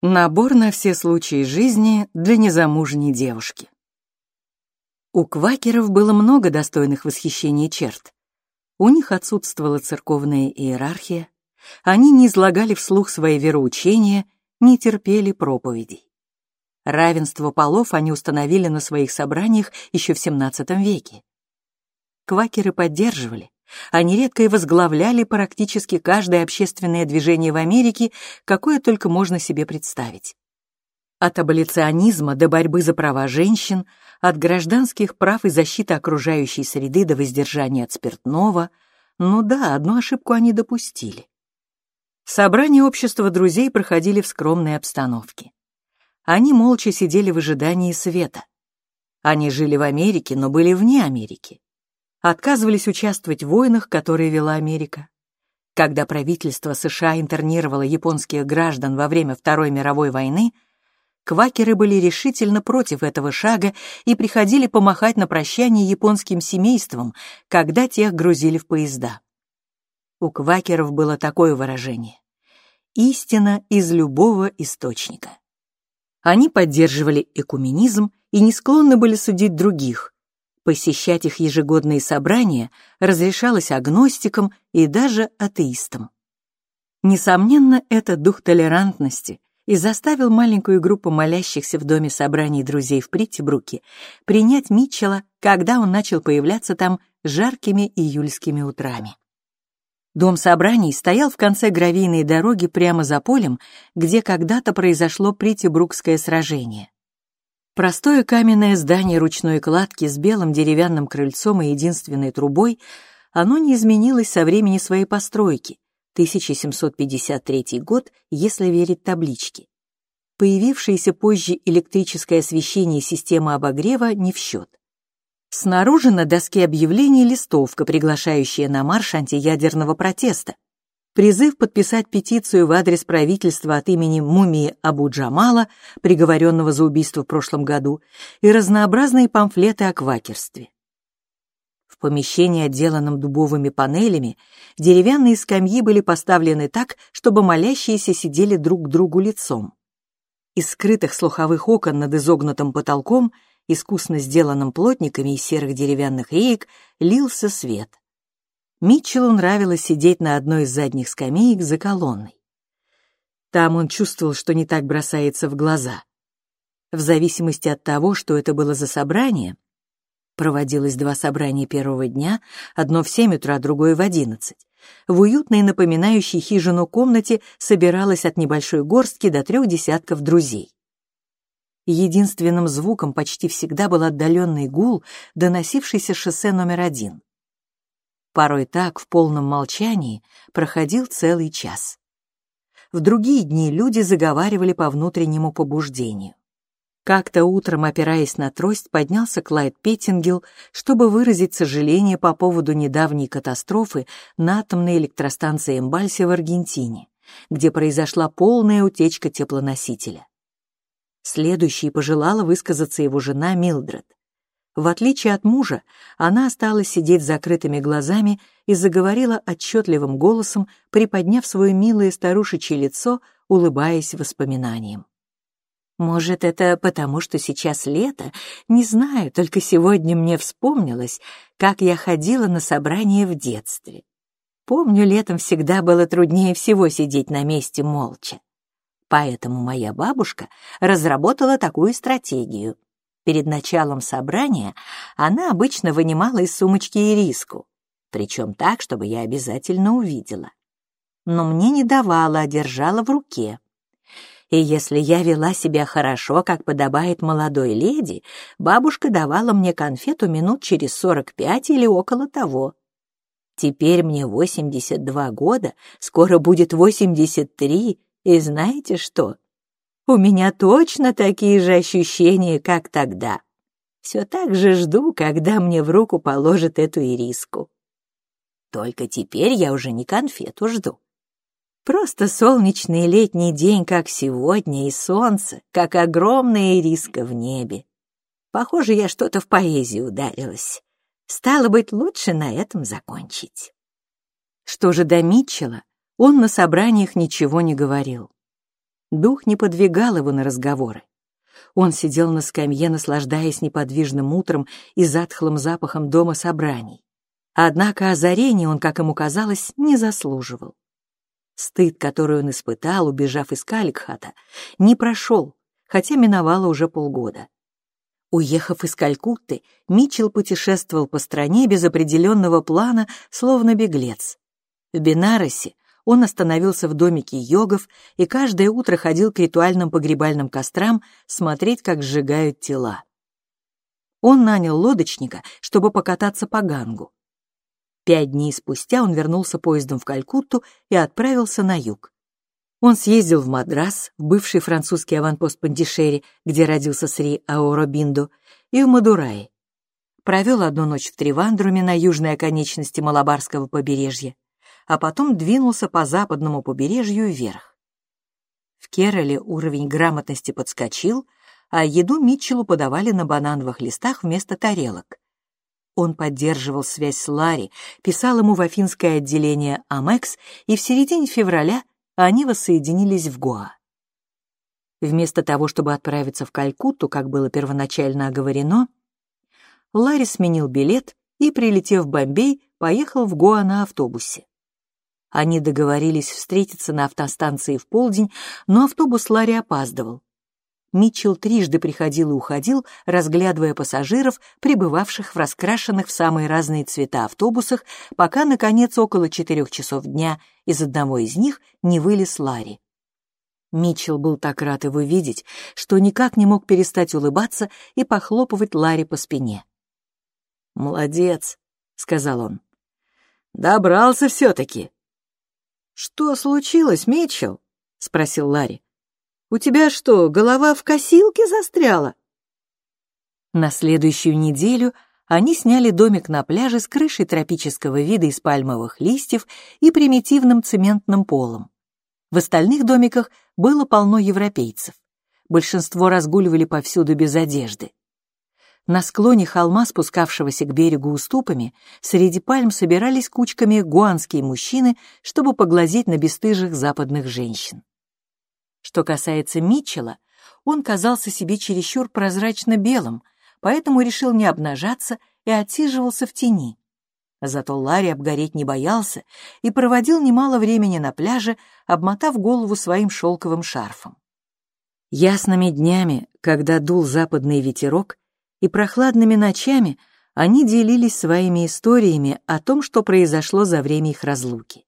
Набор на все случаи жизни для незамужней девушки. У квакеров было много достойных восхищения черт. У них отсутствовала церковная иерархия, они не излагали вслух свои вероучения, не терпели проповедей. Равенство полов они установили на своих собраниях еще в XVII веке. Квакеры поддерживали, они редко и возглавляли практически каждое общественное движение в Америке, какое только можно себе представить. От аболиционизма до борьбы за права женщин, от гражданских прав и защиты окружающей среды до воздержания от спиртного. Ну да, одну ошибку они допустили. Собрания общества друзей проходили в скромной обстановке. Они молча сидели в ожидании света. Они жили в Америке, но были вне Америки отказывались участвовать в войнах, которые вела Америка. Когда правительство США интернировало японских граждан во время Второй мировой войны, квакеры были решительно против этого шага и приходили помахать на прощание японским семействам, когда тех грузили в поезда. У квакеров было такое выражение «истина из любого источника». Они поддерживали экуменизм и не склонны были судить других, Посещать их ежегодные собрания разрешалось агностикам и даже атеистам. Несомненно, это дух толерантности и заставил маленькую группу молящихся в доме собраний друзей в Приттибруке принять Митчелла, когда он начал появляться там жаркими июльскими утрами. Дом собраний стоял в конце гравийной дороги прямо за полем, где когда-то произошло Приттибрукское сражение. Простое каменное здание ручной кладки с белым деревянным крыльцом и единственной трубой, оно не изменилось со времени своей постройки, 1753 год, если верить табличке. Появившееся позже электрическое освещение системы обогрева не в счет. Снаружи на доске объявлений листовка, приглашающая на марш антиядерного протеста, призыв подписать петицию в адрес правительства от имени мумии Абу Джамала, приговоренного за убийство в прошлом году, и разнообразные памфлеты о квакерстве. В помещении, отделанном дубовыми панелями, деревянные скамьи были поставлены так, чтобы молящиеся сидели друг к другу лицом. Из скрытых слуховых окон над изогнутым потолком, искусно сделанным плотниками из серых деревянных реек, лился свет. Митчеллу нравилось сидеть на одной из задних скамеек за колонной. Там он чувствовал, что не так бросается в глаза. В зависимости от того, что это было за собрание, проводилось два собрания первого дня, одно в семь утра, другое в одиннадцать. В уютной, напоминающей хижину комнате собиралось от небольшой горстки до трех десятков друзей. Единственным звуком почти всегда был отдаленный гул, доносившийся с шоссе номер один. Порой так, в полном молчании, проходил целый час. В другие дни люди заговаривали по внутреннему побуждению. Как-то утром, опираясь на трость, поднялся Клайд Петтингел, чтобы выразить сожаление по поводу недавней катастрофы на атомной электростанции Эмбальсе в Аргентине, где произошла полная утечка теплоносителя. Следующей пожелала высказаться его жена Милдред. В отличие от мужа, она осталась сидеть с закрытыми глазами и заговорила отчетливым голосом, приподняв свое милое старушечье лицо, улыбаясь воспоминаниям. «Может, это потому, что сейчас лето? Не знаю, только сегодня мне вспомнилось, как я ходила на собрание в детстве. Помню, летом всегда было труднее всего сидеть на месте молча. Поэтому моя бабушка разработала такую стратегию — Перед началом собрания она обычно вынимала из сумочки ириску, причем так, чтобы я обязательно увидела. Но мне не давала, а держала в руке. И если я вела себя хорошо, как подобает молодой леди, бабушка давала мне конфету минут через сорок пять или около того. Теперь мне 82 года, скоро будет 83, и знаете что? У меня точно такие же ощущения, как тогда. Все так же жду, когда мне в руку положат эту ириску. Только теперь я уже не конфету жду. Просто солнечный летний день, как сегодня, и солнце, как огромная ириска в небе. Похоже, я что-то в поэзию ударилась. Стало быть, лучше на этом закончить. Что же до Митчелла, он на собраниях ничего не говорил. Дух не подвигал его на разговоры. Он сидел на скамье, наслаждаясь неподвижным утром и затхлым запахом дома собраний. Однако озарения он, как ему казалось, не заслуживал. Стыд, который он испытал, убежав из Каликхата, не прошел, хотя миновало уже полгода. Уехав из Калькутты, Митчелл путешествовал по стране без определенного плана, словно беглец. В Бенаросе он остановился в домике йогов и каждое утро ходил к ритуальным погребальным кострам смотреть, как сжигают тела. Он нанял лодочника, чтобы покататься по Гангу. Пять дней спустя он вернулся поездом в Калькутту и отправился на юг. Он съездил в Мадрас, в бывший французский аванпост Пандишери, где родился Сри Аоробинду, и в Мадурае. Провел одну ночь в Тривандруме на южной оконечности Малабарского побережья, а потом двинулся по западному побережью вверх. В Кероле уровень грамотности подскочил, а еду Митчеллу подавали на банановых листах вместо тарелок. Он поддерживал связь с Ларри, писал ему в афинское отделение Амекс, и в середине февраля они воссоединились в Гоа. Вместо того, чтобы отправиться в Калькутту, как было первоначально оговорено, Ларри сменил билет и, прилетев в Бомбей, поехал в Гоа на автобусе. Они договорились встретиться на автостанции в полдень, но автобус Ларри опаздывал. Митчелл трижды приходил и уходил, разглядывая пассажиров, прибывавших в раскрашенных в самые разные цвета автобусах, пока, наконец, около четырех часов дня из одного из них не вылез Ларри. Митчелл был так рад его видеть, что никак не мог перестать улыбаться и похлопывать Ларри по спине. «Молодец», — сказал он. «Добрался все-таки». «Что случилось, Митчелл?» — спросил Ларри. У тебя что, голова в косилке застряла?» На следующую неделю они сняли домик на пляже с крышей тропического вида из пальмовых листьев и примитивным цементным полом. В остальных домиках было полно европейцев. Большинство разгуливали повсюду без одежды. На склоне холма, спускавшегося к берегу уступами, среди пальм собирались кучками гуанские мужчины, чтобы поглазеть на бесстыжих западных женщин. Что касается Митчелла, он казался себе чересчур прозрачно-белым, поэтому решил не обнажаться и отсиживался в тени. Зато Ларри обгореть не боялся и проводил немало времени на пляже, обмотав голову своим шелковым шарфом. Ясными днями, когда дул западный ветерок, и прохладными ночами они делились своими историями о том, что произошло за время их разлуки.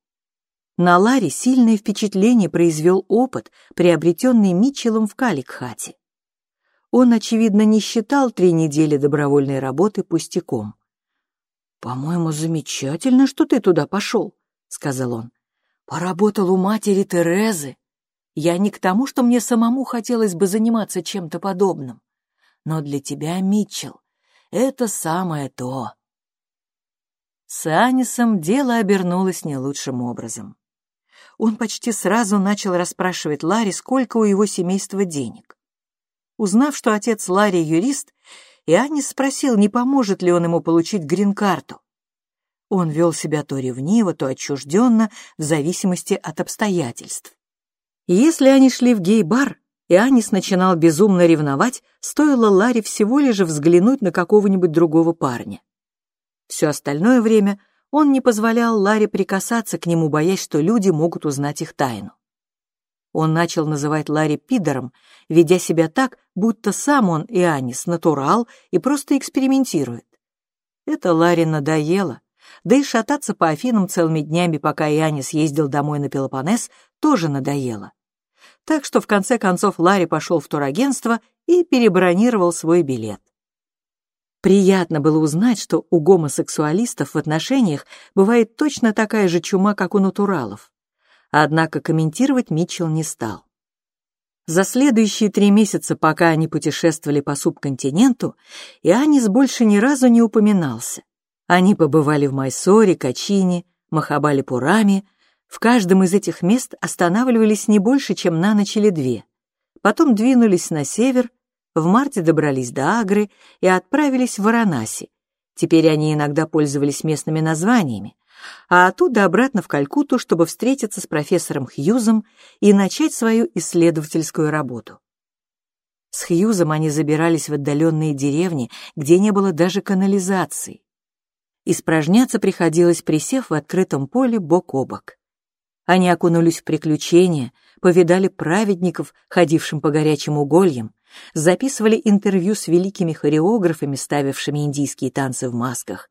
На Ларе сильное впечатление произвел опыт, приобретенный Митчеллом в Каликхате. Он, очевидно, не считал три недели добровольной работы пустяком. «По-моему, замечательно, что ты туда пошел», — сказал он. «Поработал у матери Терезы. Я не к тому, что мне самому хотелось бы заниматься чем-то подобным. Но для тебя, Митчелл, это самое то». С Анисом дело обернулось не лучшим образом он почти сразу начал расспрашивать Ларри, сколько у его семейства денег. Узнав, что отец Ларри юрист, Иоаннис спросил, не поможет ли он ему получить грин-карту. Он вел себя то ревниво, то отчужденно, в зависимости от обстоятельств. Если они шли в гей-бар, Иоаннис начинал безумно ревновать, стоило Ларри всего лишь взглянуть на какого-нибудь другого парня. Все остальное время он не позволял Ларе прикасаться к нему, боясь, что люди могут узнать их тайну. Он начал называть Ларри пидором, ведя себя так, будто сам он и Анис натурал и просто экспериментирует. Это Ларе надоело, да и шататься по Афинам целыми днями, пока Иоаннис ездил домой на Пелопоннес, тоже надоело. Так что в конце концов Ларри пошел в турагентство и перебронировал свой билет. Приятно было узнать, что у гомосексуалистов в отношениях бывает точно такая же чума, как у натуралов. Однако комментировать Митчелл не стал. За следующие три месяца, пока они путешествовали по субконтиненту, Иоаннис больше ни разу не упоминался. Они побывали в Майсоре, Качине, Махабали-Пураме. В каждом из этих мест останавливались не больше, чем на ночь или две. Потом двинулись на север в марте добрались до Агры и отправились в Варанаси. Теперь они иногда пользовались местными названиями, а оттуда обратно в Калькутту, чтобы встретиться с профессором Хьюзом и начать свою исследовательскую работу. С Хьюзом они забирались в отдаленные деревни, где не было даже канализации. Испражняться приходилось, присев в открытом поле бок о бок. Они окунулись в приключения, повидали праведников, ходившим по горячим угольям, записывали интервью с великими хореографами, ставившими индийские танцы в масках,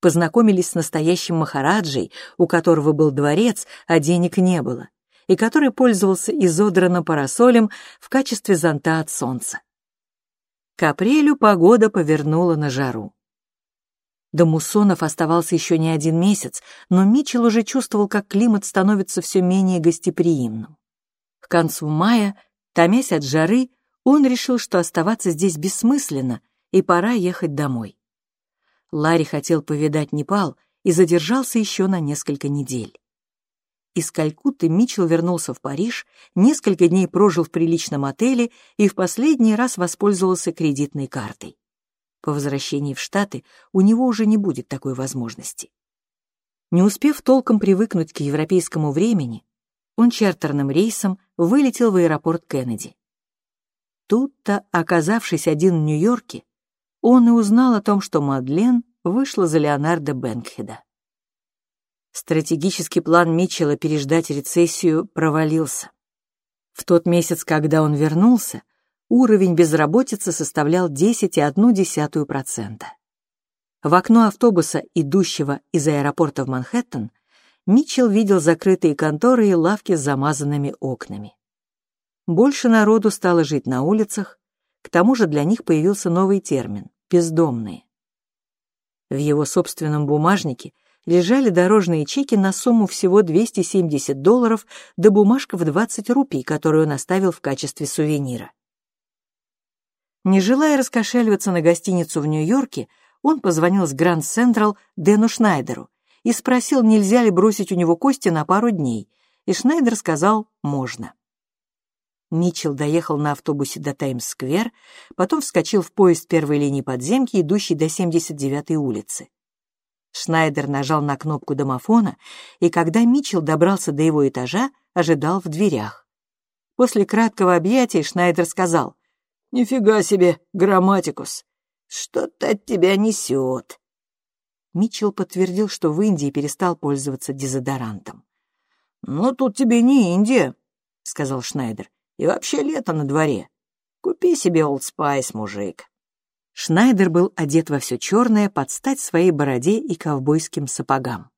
познакомились с настоящим махараджей, у которого был дворец, а денег не было, и который пользовался изодранным парасолем в качестве зонта от солнца. К апрелю погода повернула на жару. До муссонов оставался еще не один месяц, но Митчелл уже чувствовал, как климат становится все менее гостеприимным. К концу мая, томясь от жары, он решил, что оставаться здесь бессмысленно, и пора ехать домой. Ларри хотел повидать Непал и задержался еще на несколько недель. Из Калькутты Митчелл вернулся в Париж, несколько дней прожил в приличном отеле и в последний раз воспользовался кредитной картой. По возвращении в Штаты у него уже не будет такой возможности. Не успев толком привыкнуть к европейскому времени, он чартерным рейсом вылетел в аэропорт Кеннеди. Тут-то, оказавшись один в Нью-Йорке, он и узнал о том, что Мадлен вышла за Леонардо Бэнкхеда. Стратегический план Митчелла переждать рецессию провалился. В тот месяц, когда он вернулся, уровень безработицы составлял 10,1%. В окно автобуса, идущего из аэропорта в Манхэттен, Митчелл видел закрытые конторы и лавки с замазанными окнами. Больше народу стало жить на улицах, к тому же для них появился новый термин — бездомные. В его собственном бумажнике лежали дорожные чеки на сумму всего 270 долларов да бумажка в 20 рупий, которую он оставил в качестве сувенира. Не желая раскошеливаться на гостиницу в Нью-Йорке, он позвонил с Гранд Централ Дэну Шнайдеру и спросил, нельзя ли бросить у него кости на пару дней, и Шнайдер сказал «можно». Митчелл доехал на автобусе до Таймс-сквер, потом вскочил в поезд первой линии подземки, идущий до 79-й улицы. Шнайдер нажал на кнопку домофона, и когда Митчелл добрался до его этажа, ожидал в дверях. После краткого объятия Шнайдер сказал, «Нифига себе, грамматикус, что-то от тебя несет». Митчелл подтвердил, что в Индии перестал пользоваться дезодорантом. «Ну, тут тебе не Индия», — сказал Шнайдер. И вообще лето на дворе. Купи себе Old Spice, мужик». Шнайдер был одет во все черное под стать своей бороде и ковбойским сапогам.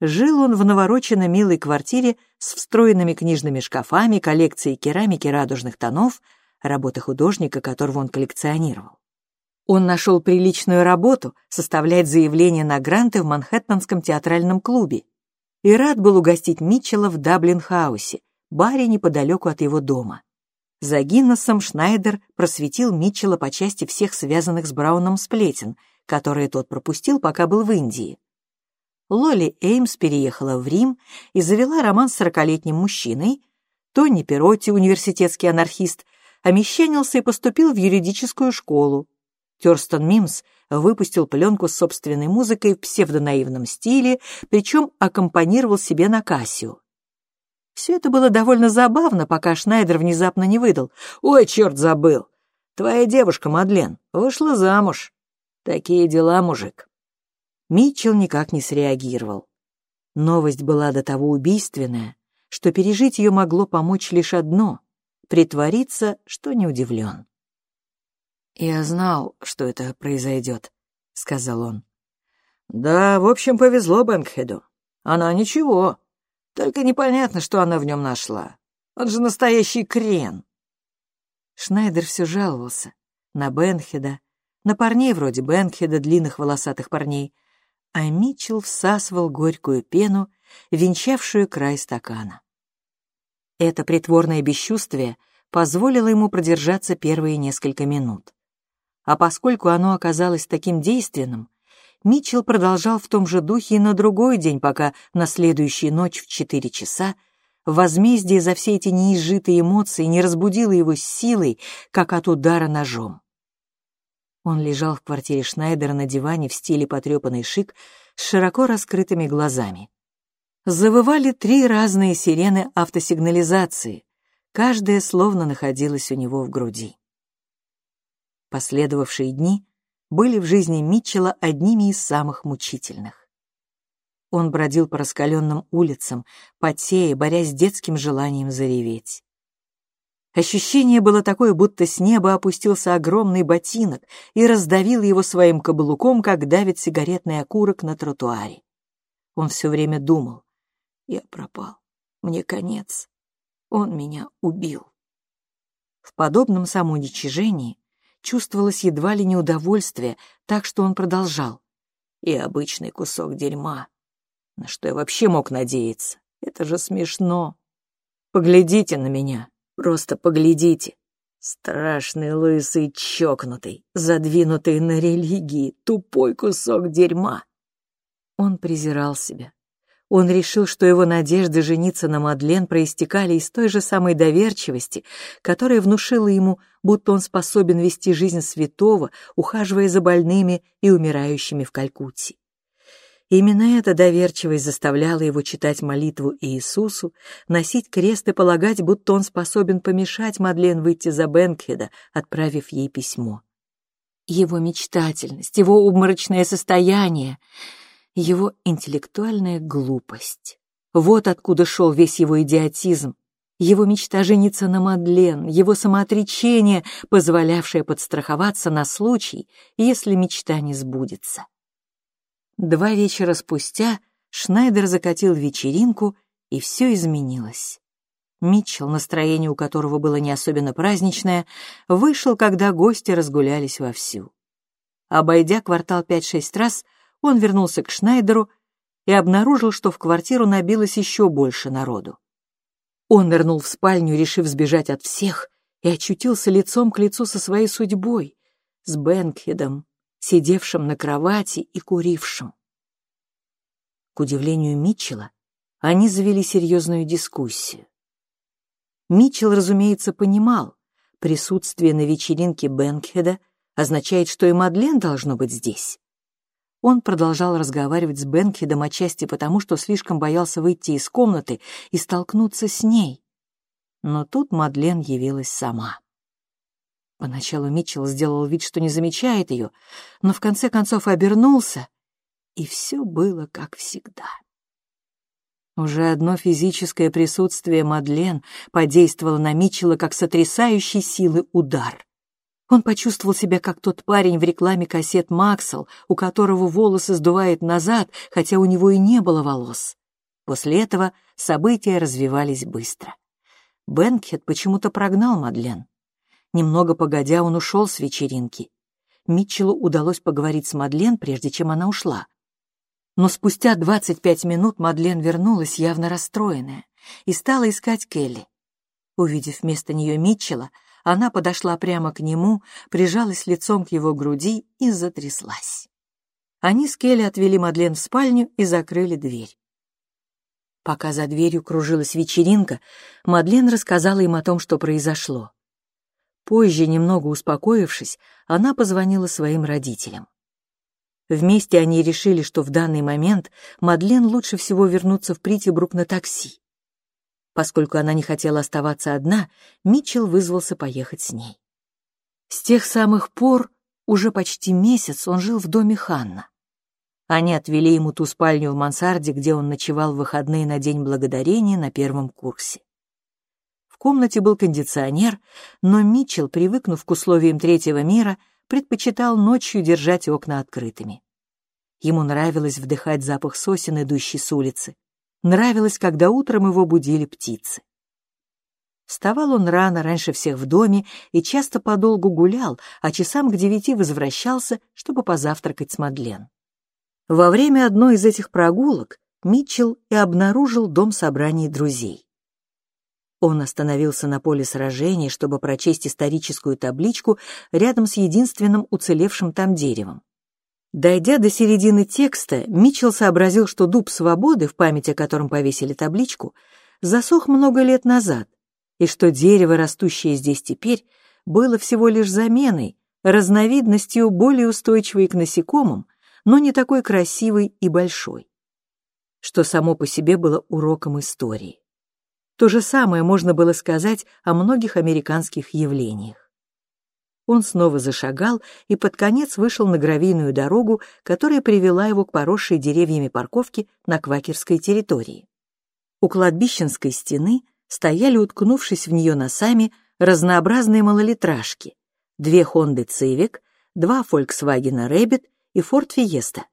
Жил он в навороченной милой квартире с встроенными книжными шкафами, коллекцией керамики радужных тонов, работы художника, которого он коллекционировал. Он нашел приличную работу составлять заявление на гранты в Манхэттенском театральном клубе и рад был угостить Митчелла в Даблин-хаусе, баре неподалеку от его дома. За Гиннесом Шнайдер просветил Митчелла по части всех связанных с Брауном сплетен, которые тот пропустил, пока был в Индии. Лоли Эймс переехала в Рим и завела роман с сорокалетним мужчиной. Тони Перотти, университетский анархист, омещанился и поступил в юридическую школу. Терстон Мимс выпустил пленку с собственной музыкой в псевдонаивном стиле, причем аккомпанировал себе на Кассио. Все это было довольно забавно, пока Шнайдер внезапно не выдал. «Ой, черт, забыл! Твоя девушка, Мадлен, вышла замуж. Такие дела, мужик». Митчелл никак не среагировал. Новость была до того убийственная, что пережить ее могло помочь лишь одно — притвориться, что не удивлен. «Я знал, что это произойдет», — сказал он. «Да, в общем, повезло Бэнкхеду. Она ничего, только непонятно, что она в нем нашла. Он же настоящий крен. Шнайдер все жаловался. На Бенхеда, на парней вроде Бенхеда, длинных волосатых парней. А Митчелл всасывал горькую пену, венчавшую край стакана. Это притворное бесчувствие позволило ему продержаться первые несколько минут. А поскольку оно оказалось таким действенным, Митчелл продолжал в том же духе и на другой день, пока на следующую ночь в четыре часа возмездие за все эти неизжитые эмоции не разбудило его силой, как от удара ножом. Он лежал в квартире Шнайдера на диване в стиле потрепанный шик, с широко раскрытыми глазами. Завывали три разные сирены автосигнализации, каждая словно находилась у него в груди. Последовавшие дни были в жизни Митчелла одними из самых мучительных. Он бродил по раскаленным улицам, потея, борясь с детским желанием зареветь. Ощущение было такое, будто с неба опустился огромный ботинок и раздавил его своим каблуком, как давит сигаретный окурок на тротуаре. Он все время думал. «Я пропал. Мне конец. Он меня убил». В подобном самоуничижении чувствовалось едва ли не удовольствие, так что он продолжал. «И обычный кусок дерьма. На что я вообще мог надеяться? Это же смешно. Поглядите на меня. Просто поглядите. Страшный, лысый, чокнутый, задвинутый на религии, тупой кусок дерьма. Он презирал себя. Он решил, что его надежды жениться на Мадлен проистекали из той же самой доверчивости, которая внушила ему, будто он способен вести жизнь святого, ухаживая за больными и умирающими в Калькутте. Именно эта доверчивость заставляла его читать молитву Иисусу, носить крест и полагать, будто он способен помешать Мадлен выйти за Бенкхеда, отправив ей письмо. Его мечтательность, его обморочное состояние, его интеллектуальная глупость. Вот откуда шел весь его идиотизм, его мечта жениться на Мадлен, его самоотречение, позволявшее подстраховаться на случай, если мечта не сбудется. Два вечера спустя Шнайдер закатил вечеринку, и все изменилось. Митчелл, настроение у которого было не особенно праздничное, вышел, когда гости разгулялись вовсю. Обойдя квартал пять-шесть раз, он вернулся к Шнайдеру и обнаружил, что в квартиру набилось еще больше народу. Он нырнул в спальню, решив сбежать от всех, и очутился лицом к лицу со своей судьбой, с Бенкхедом, сидевшим на кровати и курившим. К удивлению Митчелла, они завели серьезную дискуссию. Митчелл, разумеется, понимал, присутствие на вечеринке Бенкхеда означает, что и Мадлен должно быть здесь. Он продолжал разговаривать с Бенкхедом отчасти потому, что слишком боялся выйти из комнаты и столкнуться с ней. Но тут Мадлен явилась сама. Поначалу Митчелл сделал вид, что не замечает ее, но в конце концов обернулся, и все было как всегда. Уже одно физическое присутствие Мадлен подействовало на Митчелла как сотрясающий силы удар. Он почувствовал себя как тот парень в рекламе кассет Максел, у которого волосы сдувает назад, хотя у него и не было волос. После этого события развивались быстро. Бенкхед почему-то прогнал Мадлен. Немного погодя, он ушел с вечеринки. Митчеллу удалось поговорить с Мадлен, прежде чем она ушла. Но спустя 25 минут Мадлен вернулась, явно расстроенная, и стала искать Келли. Увидев вместо нее Митчелла, она подошла прямо к нему, прижалась лицом к его груди и затряслась. Они с Келли отвели Мадлен в спальню и закрыли дверь. Пока за дверью кружилась вечеринка, Мадлен рассказала им о том, что произошло. Позже, немного успокоившись, она позвонила своим родителям. Вместе они решили, что в данный момент Мадлен лучше всего вернуться в Притибрук на такси. Поскольку она не хотела оставаться одна, Митчелл вызвался поехать с ней. С тех самых пор, уже почти месяц, он жил в доме Ханна. Они отвели ему ту спальню в мансарде, где он ночевал в выходные на День Благодарения на первом курсе. В комнате был кондиционер, но Митчелл, привыкнув к условиям третьего мира, предпочитал ночью держать окна открытыми. Ему нравилось вдыхать запах сосен, идущий с улицы. Нравилось, когда утром его будили птицы. Вставал он рано, раньше всех в доме, и часто подолгу гулял, а часам к девяти возвращался, чтобы позавтракать с Мадлен. Во время одной из этих прогулок Митчелл и обнаружил дом собраний друзей. Он остановился на поле сражений, чтобы прочесть историческую табличку рядом с единственным уцелевшим там деревом. Дойдя до середины текста, Митчелл сообразил, что дуб свободы, в память о котором повесили табличку, засох много лет назад, и что дерево, растущее здесь теперь, было всего лишь заменой, разновидностью более устойчивой к насекомым, но не такой красивый и большой, что само по себе было уроком истории. То же самое можно было сказать о многих американских явлениях. Он снова зашагал и под конец вышел на гравийную дорогу, которая привела его к поросшей деревьями парковке на квакерской территории. У кладбищенской стены стояли, уткнувшись в нее носами, разнообразные малолитражки, две Хонды Civic, два Volkswagen Rabbit и Ford Fiesta.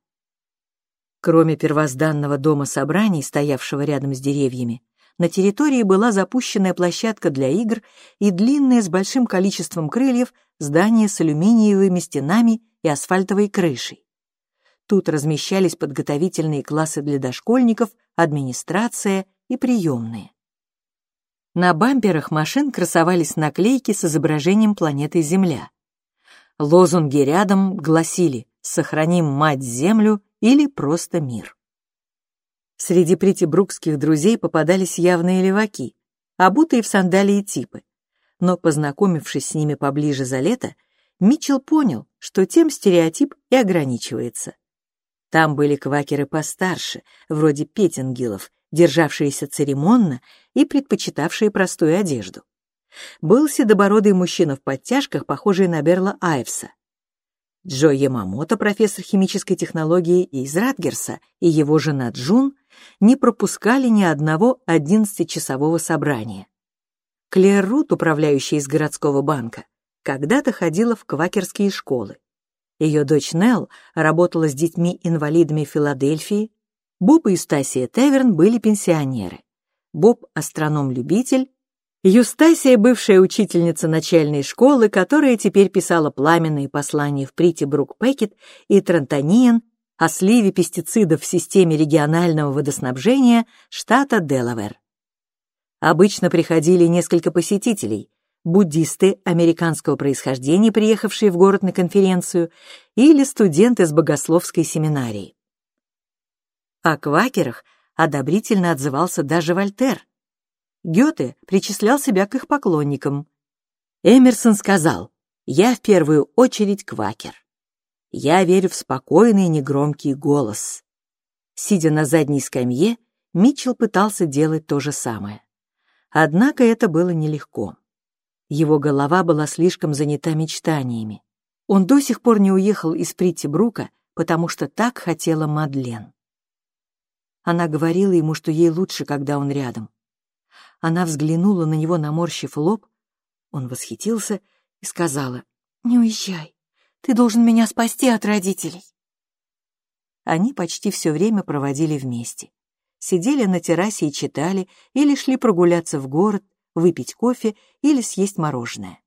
Кроме первозданного дома собраний, стоявшего рядом с деревьями, на территории была запущенная площадка для игр и длинное с большим количеством крыльев здание с алюминиевыми стенами и асфальтовой крышей. Тут размещались подготовительные классы для дошкольников, администрация и приемные. На бамперах машин красовались наклейки с изображением планеты Земля. Лозунги рядом гласили «Сохраним мать-Землю» или «Просто мир». Среди притибрукских друзей попадались явные леваки, обутые в сандалии типы. Но, познакомившись с ними поближе за лето, Митчелл понял, что тем стереотип и ограничивается. Там были квакеры постарше, вроде Петингилов, державшиеся церемонно и предпочитавшие простую одежду. Был седобородый мужчина в подтяжках, похожий на Берла Айвса. Джо Ямамото, профессор химической технологии из Радгерса, и его жена Джун не пропускали ни одного одиннадцатичасового собрания. Клэр Рут, управляющая из городского банка, когда-то ходила в квакерские школы. Ее дочь Нелл работала с детьми-инвалидами Филадельфии. Боб и Стасия Теверн были пенсионеры. Боб — астроном-любитель, Юстасия, бывшая учительница начальной школы, которая теперь писала пламенные послания в Прити Брук Пекет и Трантаниен о сливе пестицидов в системе регионального водоснабжения штата Делавер. Обычно приходили несколько посетителей, буддисты американского происхождения, приехавшие в город на конференцию, или студенты с богословской семинарии. О квакерах одобрительно отзывался даже Вольтер. Гёте причислял себя к их поклонникам. Эмерсон сказал, «Я в первую очередь квакер». Я верю в спокойный негромкий голос. Сидя на задней скамье, Митчелл пытался делать то же самое. Однако это было нелегко. Его голова была слишком занята мечтаниями. Он до сих пор не уехал из Притти-Брука, потому что так хотела Мадлен. Она говорила ему, что ей лучше, когда он рядом. Она взглянула на него, наморщив лоб. Он восхитился и сказала, «Не уезжай. Ты должен меня спасти от родителей. Они почти все время проводили вместе. Сидели на террасе и читали, или шли прогуляться в город, выпить кофе или съесть мороженое.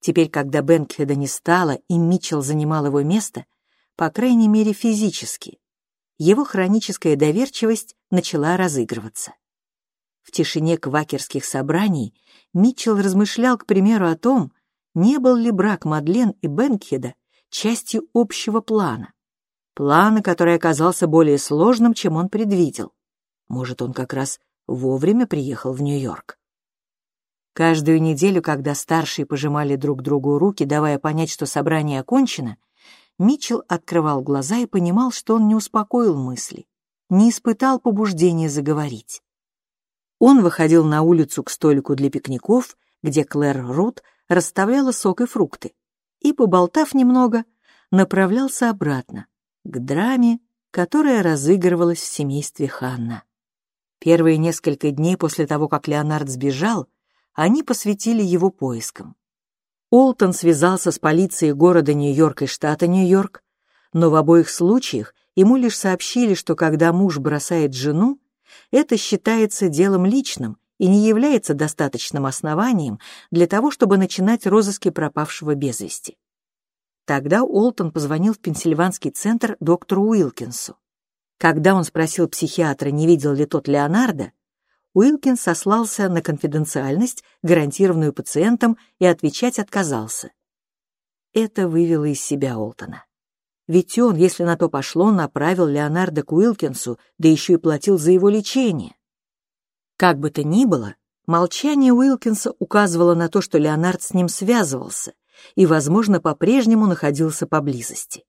Теперь, когда Бенкхеда не стало и Митчелл занимал его место, по крайней мере физически, его хроническая доверчивость начала разыгрываться. В тишине квакерских собраний Митчелл размышлял, к примеру, о том, не был ли брак Мадлен и Бенкхеда частью общего плана. Плана, который оказался более сложным, чем он предвидел. Может, он как раз вовремя приехал в Нью-Йорк. Каждую неделю, когда старшие пожимали друг другу руки, давая понять, что собрание окончено, Митчелл открывал глаза и понимал, что он не успокоил мысли, не испытал побуждения заговорить. Он выходил на улицу к столику для пикников, где Клэр Рут расставляла сок и фрукты, и, поболтав немного, направлялся обратно, к драме, которая разыгрывалась в семействе Ханна. Первые несколько дней после того, как Леонард сбежал, они посвятили его поискам. Олтон связался с полицией города Нью-Йорк и штата Нью-Йорк, но в обоих случаях ему лишь сообщили, что когда муж бросает жену, это считается делом личным и не является достаточным основанием для того, чтобы начинать розыски пропавшего без вести. Тогда Олтон позвонил в Пенсильванский центр доктору Уилкинсу. Когда он спросил психиатра, не видел ли тот Леонардо, Уилкинс сослался на конфиденциальность, гарантированную пациентам, и отвечать отказался. Это вывело из себя Олтона. Ведь он, если на то пошло, направил Леонардо к Уилкинсу, да еще и платил за его лечение. Как бы то ни было, молчание Уилкинса указывало на то, что Леонард с ним связывался и, возможно, по-прежнему находился поблизости.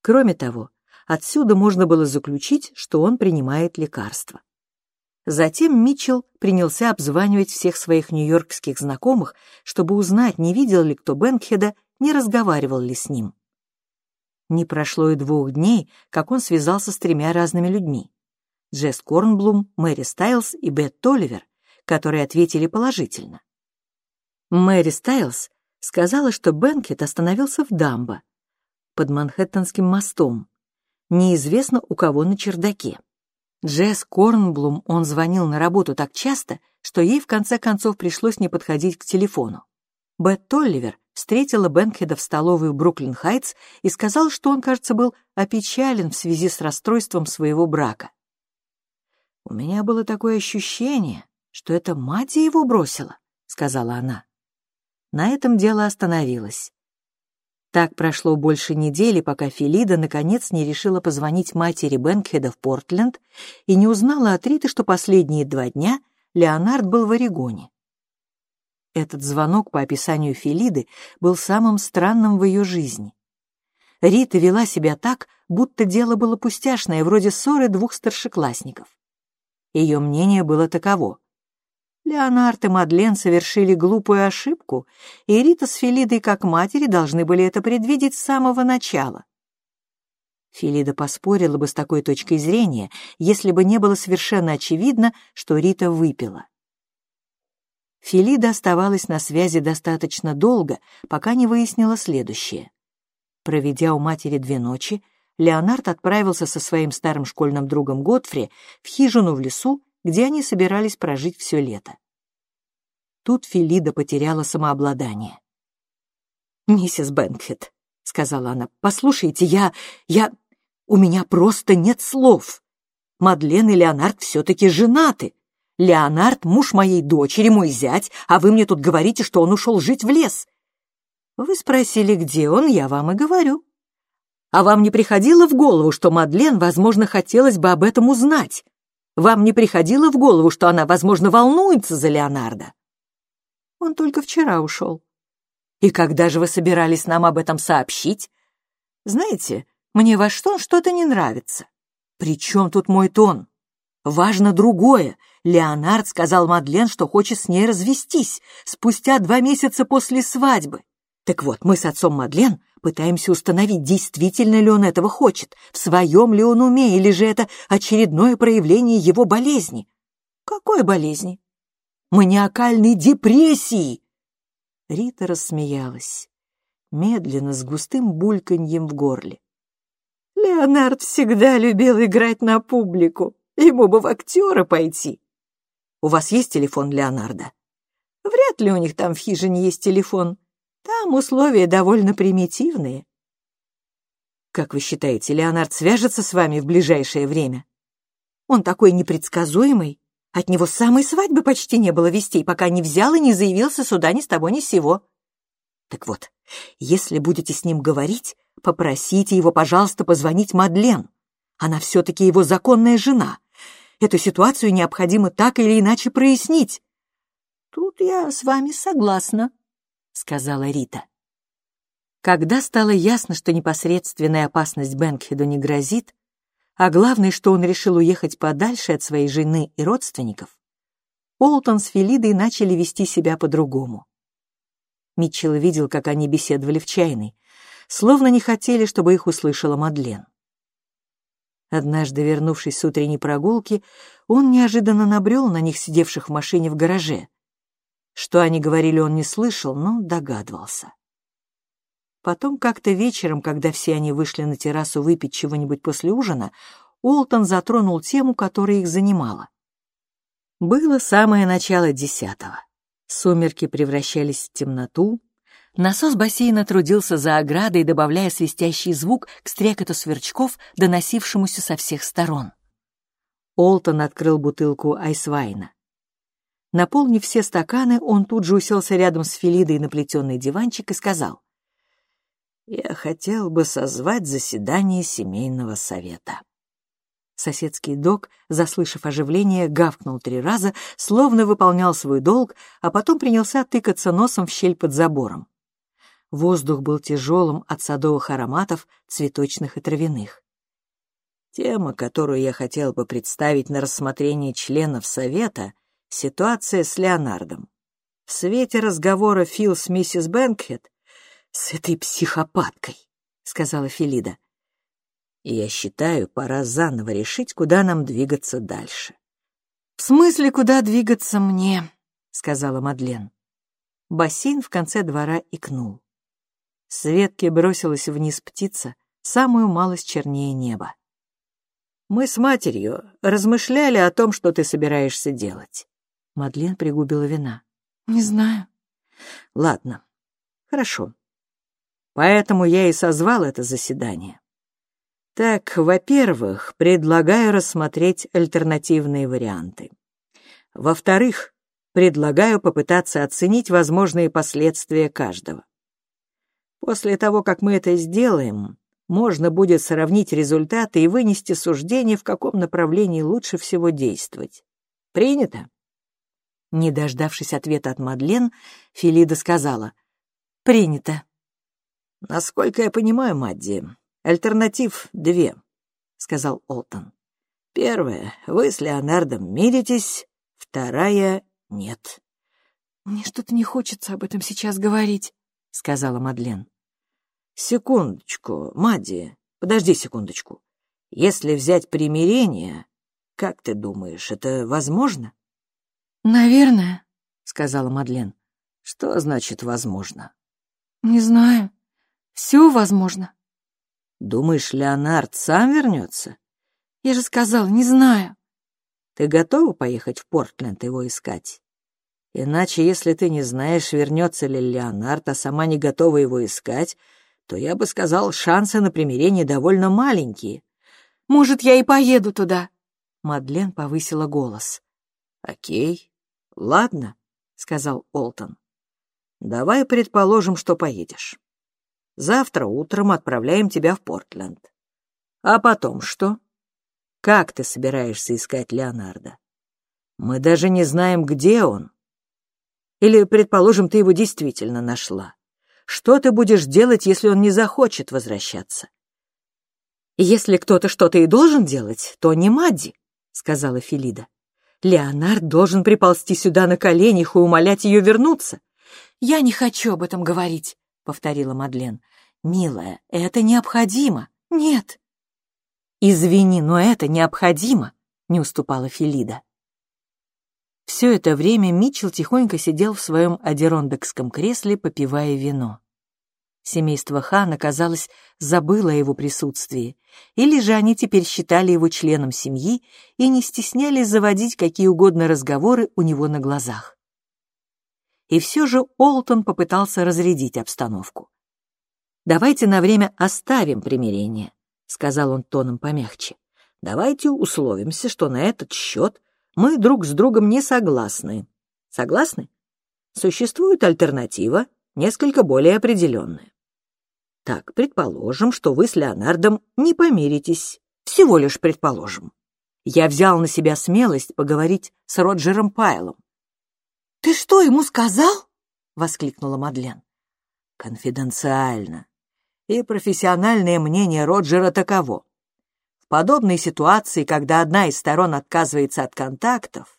Кроме того, отсюда можно было заключить, что он принимает лекарства. Затем Митчелл принялся обзванивать всех своих нью-йоркских знакомых, чтобы узнать, не видел ли кто Бенкхеда, не разговаривал ли с ним. Не прошло и двух дней, как он связался с тремя разными людьми. Джесс Корнблум, Мэри Стайлз и Бет Толивер, которые ответили положительно. Мэри Стайлз сказала, что Бенкет остановился в Дамбо, под Манхэттенским мостом. Неизвестно, у кого на чердаке. Джесс Корнблум он звонил на работу так часто, что ей в конце концов пришлось не подходить к телефону. Бет Толливер встретила Бенкхеда в столовую Бруклин-Хайтс и сказал, что он, кажется, был опечален в связи с расстройством своего брака. «У меня было такое ощущение, что это мать его бросила», — сказала она. На этом дело остановилось. Так прошло больше недели, пока Филида наконец не решила позвонить матери Бенкхеда в Портленд и не узнала от Риты, что последние два дня Леонард был в Орегоне. Этот звонок, по описанию Филиды, был самым странным в ее жизни. Рита вела себя так, будто дело было пустяшное, вроде ссоры двух старшеклассников. Ее мнение было таково. Леонард и Мадлен совершили глупую ошибку, и Рита с Филидой как матери должны были это предвидеть с самого начала. Филида поспорила бы с такой точкой зрения, если бы не было совершенно очевидно, что Рита выпила. Филида оставалась на связи достаточно долго, пока не выяснила следующее. Проведя у матери две ночи, Леонард отправился со своим старым школьным другом Готфри в хижину в лесу где они собирались прожить все лето. Тут Филида потеряла самообладание. «Миссис Бенкфит», — сказала она, — «послушайте, я... я... у меня просто нет слов. Мадлен и Леонард все-таки женаты. Леонард — муж моей дочери, мой зять, а вы мне тут говорите, что он ушел жить в лес. Вы спросили, где он, я вам и говорю. А вам не приходило в голову, что Мадлен, возможно, хотелось бы об этом узнать? Вам не приходило в голову, что она, возможно, волнуется за Леонардо? Он только вчера ушел. И когда же вы собирались нам об этом сообщить? Знаете, мне ваш тон что-то не нравится. При чем тут мой тон? Важно другое. Леонард сказал Мадлен, что хочет с ней развестись спустя два месяца после свадьбы. Так вот, мы с отцом Мадлен Пытаемся установить, действительно ли он этого хочет, в своем ли он уме, или же это очередное проявление его болезни. Какой болезни? Маниакальной депрессии! Рита рассмеялась, медленно, с густым бульканьем в горле. Леонард всегда любил играть на публику. Ему бы в актера пойти. У вас есть телефон Леонарда? Вряд ли у них там в хижине есть телефон. Там условия довольно примитивные. Как вы считаете, Леонард свяжется с вами в ближайшее время? Он такой непредсказуемый. От него самой свадьбы почти не было вестей, пока не взял и не заявился сюда ни с того ни с сего. Так вот, если будете с ним говорить, попросите его, пожалуйста, позвонить Мадлен. Она все-таки его законная жена. Эту ситуацию необходимо так или иначе прояснить. Тут я с вами согласна, сказала Рита. Когда стало ясно, что непосредственная опасность Бенкхеду не грозит, а главное, что он решил уехать подальше от своей жены и родственников, Олтон с Филидой начали вести себя по-другому. Митчелл видел, как они беседовали в чайной, словно не хотели, чтобы их услышала Мадлен. Однажды, вернувшись с утренней прогулки, он неожиданно набрел на них, сидевших в машине в гараже. Что они говорили, он не слышал, но догадывался. Потом как-то вечером, когда все они вышли на террасу выпить чего-нибудь после ужина, Уолтон затронул тему, которая их занимала. Было самое начало десятого. Сумерки превращались в темноту. Насос бассейна трудился за оградой, добавляя свистящий звук к стрекоту сверчков, доносившемуся со всех сторон. Олтон открыл бутылку айсвайна. Наполнив все стаканы, он тут же уселся рядом с Филидой на плетеный диванчик и сказал, «Я хотел бы созвать заседание семейного совета». Соседский док, заслышав оживление, гавкнул три раза, словно выполнял свой долг, а потом принялся тыкаться носом в щель под забором. Воздух был тяжелым от садовых ароматов, цветочных и травяных. Тема, которую я хотел бы представить на рассмотрение членов Совета — ситуация с Леонардом. В свете разговора Фил с миссис Бэнкхед с этой психопаткой, — сказала Филида. Я считаю, пора заново решить, куда нам двигаться дальше. — В смысле, куда двигаться мне? — сказала Мадлен. Бассейн в конце двора икнул. С бросилась вниз птица, самую малость чернее неба. Мы с матерью размышляли о том, что ты собираешься делать. Мадлен пригубила вина. Не знаю. Ладно, хорошо. Поэтому я и созвал это заседание. Так, во-первых, предлагаю рассмотреть альтернативные варианты. Во-вторых, предлагаю попытаться оценить возможные последствия каждого. После того, как мы это сделаем, можно будет сравнить результаты и вынести суждение, в каком направлении лучше всего действовать. Принято?» Не дождавшись ответа от Мадлен, Филида сказала «Принято». «Насколько я понимаю, Мадди, альтернатив две», — сказал Олтон. «Первая — вы с Леонардом миритесь, вторая — нет». «Мне что-то не хочется об этом сейчас говорить», — сказала Мадлен. Секундочку, Мадди, подожди секундочку. Если взять примирение, как ты думаешь, это возможно? Наверное, сказала Мадлен. Что значит возможно? Не знаю. Все возможно. Думаешь, Леонард сам вернется? Я же сказал, не знаю. Ты готова поехать в Портленд его искать? Иначе, если ты не знаешь, вернется ли Леонард, а сама не готова его искать, то я бы сказал, шансы на примирение довольно маленькие. Может, я и поеду туда?» Мадлен повысила голос. «Окей, ладно», — сказал Олтон. «Давай предположим, что поедешь. Завтра утром отправляем тебя в Портленд. А потом что? Как ты собираешься искать Леонардо? Мы даже не знаем, где он. Или, предположим, ты его действительно нашла. Что ты будешь делать, если он не захочет возвращаться? «Если кто-то что-то и должен делать, то не Мадди», — сказала Филида. «Леонард должен приползти сюда на коленях и умолять ее вернуться». «Я не хочу об этом говорить», — повторила Мадлен. «Милая, это необходимо». «Нет». «Извини, но это необходимо», — не уступала Филида. Все это время Митчелл тихонько сидел в своем адерондекском кресле, попивая вино. Семейство Хана, казалось, забыло о его присутствии, или же они теперь считали его членом семьи и не стеснялись заводить какие угодно разговоры у него на глазах. И все же Олтон попытался разрядить обстановку. «Давайте на время оставим примирение», — сказал он тоном помягче. «Давайте условимся, что на этот счет мы друг с другом не согласны. Согласны? Существует альтернатива, несколько более определенная. Так, предположим, что вы с Леонардом не помиритесь. Всего лишь предположим. Я взял на себя смелость поговорить с Роджером Пайлом. «Ты что, ему сказал?» — воскликнула Мадлен. «Конфиденциально. И профессиональное мнение Роджера таково. В подобной ситуации, когда одна из сторон отказывается от контактов,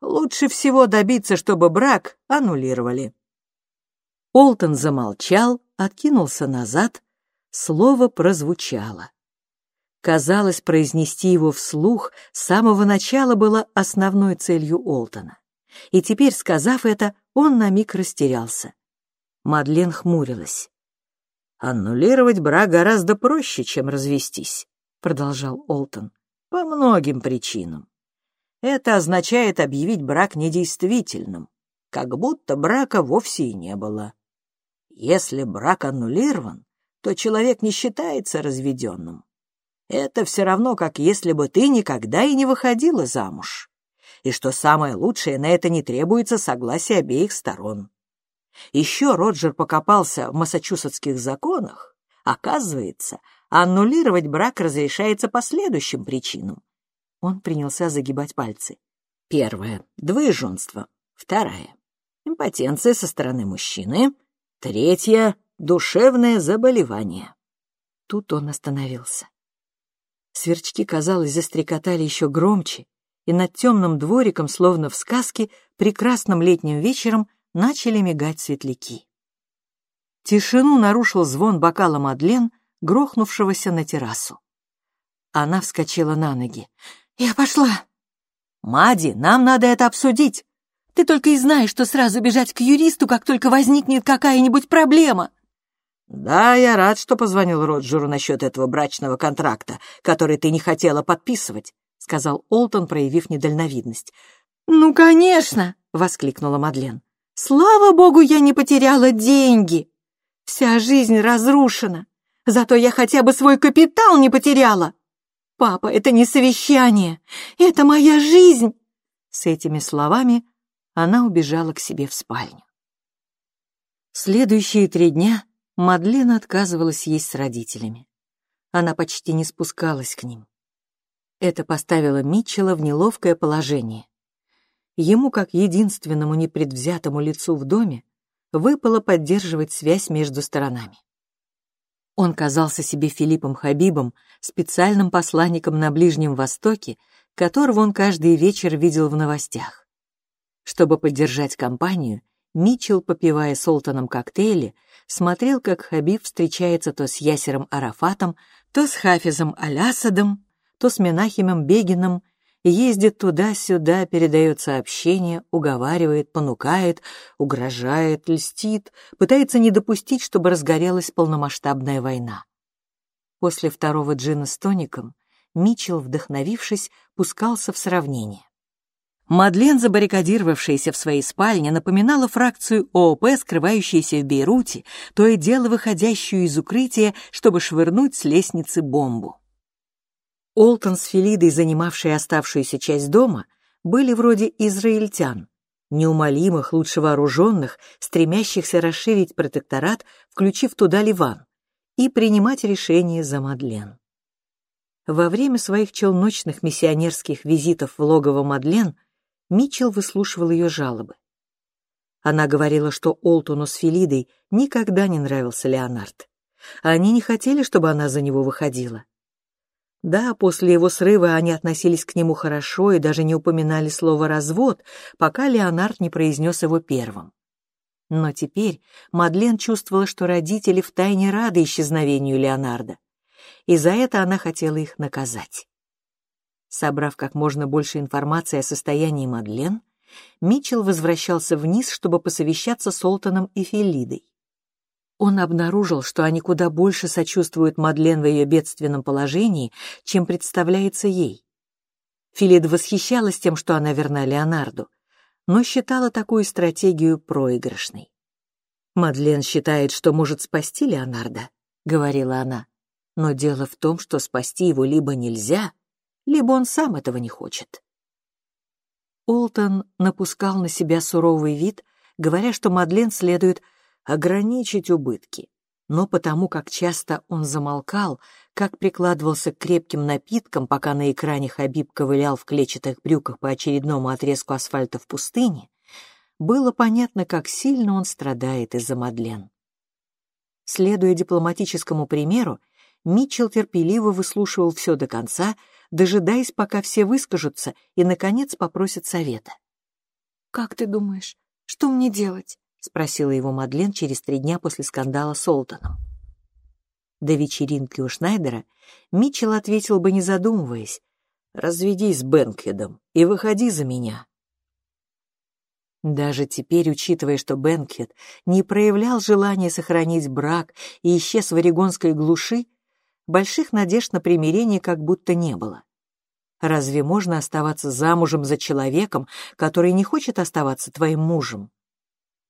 лучше всего добиться, чтобы брак аннулировали. Олтон замолчал, откинулся назад, слово прозвучало. Казалось, произнести его вслух с самого начала было основной целью Олтона. И теперь, сказав это, он на миг растерялся. Мадлен хмурилась. «Аннулировать брак гораздо проще, чем развестись продолжал Олтон, — по многим причинам. Это означает объявить брак недействительным, как будто брака вовсе и не было. Если брак аннулирован, то человек не считается разведенным. Это все равно, как если бы ты никогда и не выходила замуж. И что самое лучшее, на это не требуется согласие обеих сторон. Еще Роджер покопался в массачусетских законах. Оказывается, аннулировать брак разрешается по следующим причинам. Он принялся загибать пальцы. Первое — двоеженство. Вторая — импотенция со стороны мужчины. Третье — душевное заболевание. Тут он остановился. Сверчки, казалось, застрекотали еще громче, и над темным двориком, словно в сказке, прекрасным летним вечером начали мигать светляки. Тишину нарушил звон бокала Мадлен, грохнувшегося на террасу. Она вскочила на ноги. «Я пошла!» «Мади, нам надо это обсудить! Ты только и знаешь, что сразу бежать к юристу, как только возникнет какая-нибудь проблема!» «Да, я рад, что позвонил Роджеру насчет этого брачного контракта, который ты не хотела подписывать», — сказал Олтон, проявив недальновидность. «Ну, конечно!» — воскликнула Мадлен. «Слава богу, я не потеряла деньги! Вся жизнь разрушена, зато я хотя бы свой капитал не потеряла! Папа, это не совещание, это моя жизнь!» С этими словами она убежала к себе в спальню. Следующие три дня Мадлен отказывалась есть с родителями. Она почти не спускалась к ним. Это поставило Митчелла в неловкое положение. Ему, как единственному непредвзятому лицу в доме, выпало поддерживать связь между сторонами. Он казался себе Филиппом Хабибом, специальным посланником на Ближнем Востоке, которого он каждый вечер видел в новостях. Чтобы поддержать компанию, Митчелл, попивая с коктейли, смотрел, как Хабиб встречается то с Ясером Арафатом, то с Хафизом Алясадом, то с Менахимом Бегином, ездит туда-сюда, передает сообщения, уговаривает, понукает, угрожает, льстит, пытается не допустить, чтобы разгорелась полномасштабная война. После второго джина с тоником Митчелл, вдохновившись, пускался в сравнение. Мадлен, забаррикадировавшаяся в своей спальне, напоминала фракцию ООП, скрывающуюся в Бейруте, то и дело выходящую из укрытия, чтобы швырнуть с лестницы бомбу. Олтон с Филидой, занимавшие оставшуюся часть дома, были вроде израильтян, неумолимых, лучше вооруженных, стремящихся расширить протекторат, включив туда Ливан, и принимать решения за Мадлен. Во время своих челночных миссионерских визитов в логово Мадлен Митчелл выслушивал ее жалобы. Она говорила, что Олтону с Филидой никогда не нравился Леонард. Они не хотели, чтобы она за него выходила. Да, после его срыва они относились к нему хорошо и даже не упоминали слово «развод», пока Леонард не произнес его первым. Но теперь Мадлен чувствовала, что родители втайне рады исчезновению Леонарда, и за это она хотела их наказать. Собрав как можно больше информации о состоянии Мадлен, Митчелл возвращался вниз, чтобы посовещаться с Олтоном и Фелидой. Он обнаружил, что они куда больше сочувствуют Мадлен в ее бедственном положении, чем представляется ей. Филида восхищалась тем, что она верна Леонарду, но считала такую стратегию проигрышной. «Мадлен считает, что может спасти Леонарда», — говорила она. «Но дело в том, что спасти его либо нельзя, либо он сам этого не хочет. Олтон напускал на себя суровый вид, говоря, что Мадлен следует ограничить убытки. Но потому как часто он замолкал, как прикладывался к крепким напиткам, пока на экране Хабиб ковылял в клетчатых брюках по очередному отрезку асфальта в пустыне, было понятно, как сильно он страдает из-за Мадлен. Следуя дипломатическому примеру, Митчелл терпеливо выслушивал все до конца, дожидаясь, пока все выскажутся и, наконец, попросят совета. «Как ты думаешь, что мне делать?» — спросила его Мадлен через три дня после скандала с Олтоном. До вечеринки у Шнайдера Митчелл ответил бы, не задумываясь, «Разведись с Бенкхедом и выходи за меня». Даже теперь, учитывая, что Бенкхед не проявлял желания сохранить брак и исчез в орегонской глуши, больших надежд на примирение как будто не было. Разве можно оставаться замужем за человеком, который не хочет оставаться твоим мужем?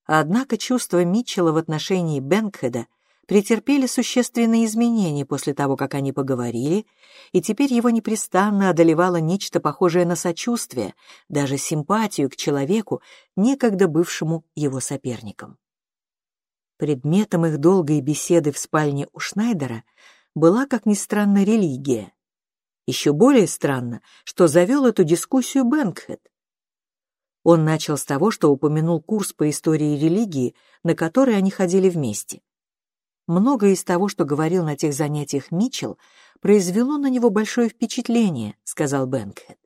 Однако чувства Митчелла в отношении Бенкхеда претерпели существенные изменения после того, как они поговорили, и теперь его непрестанно одолевало нечто похожее на сочувствие, даже симпатию к человеку, некогда бывшему его соперником. Предметом их долгой беседы в спальне у Шнайдера была, как ни странно, религия. Еще более странно, что завел эту дискуссию Бэнкхед. Он начал с того, что упомянул курс по истории религии, на который они ходили вместе. Многое из того, что говорил на тех занятиях Митчелл, произвело на него большое впечатление, сказал Бэнкхед.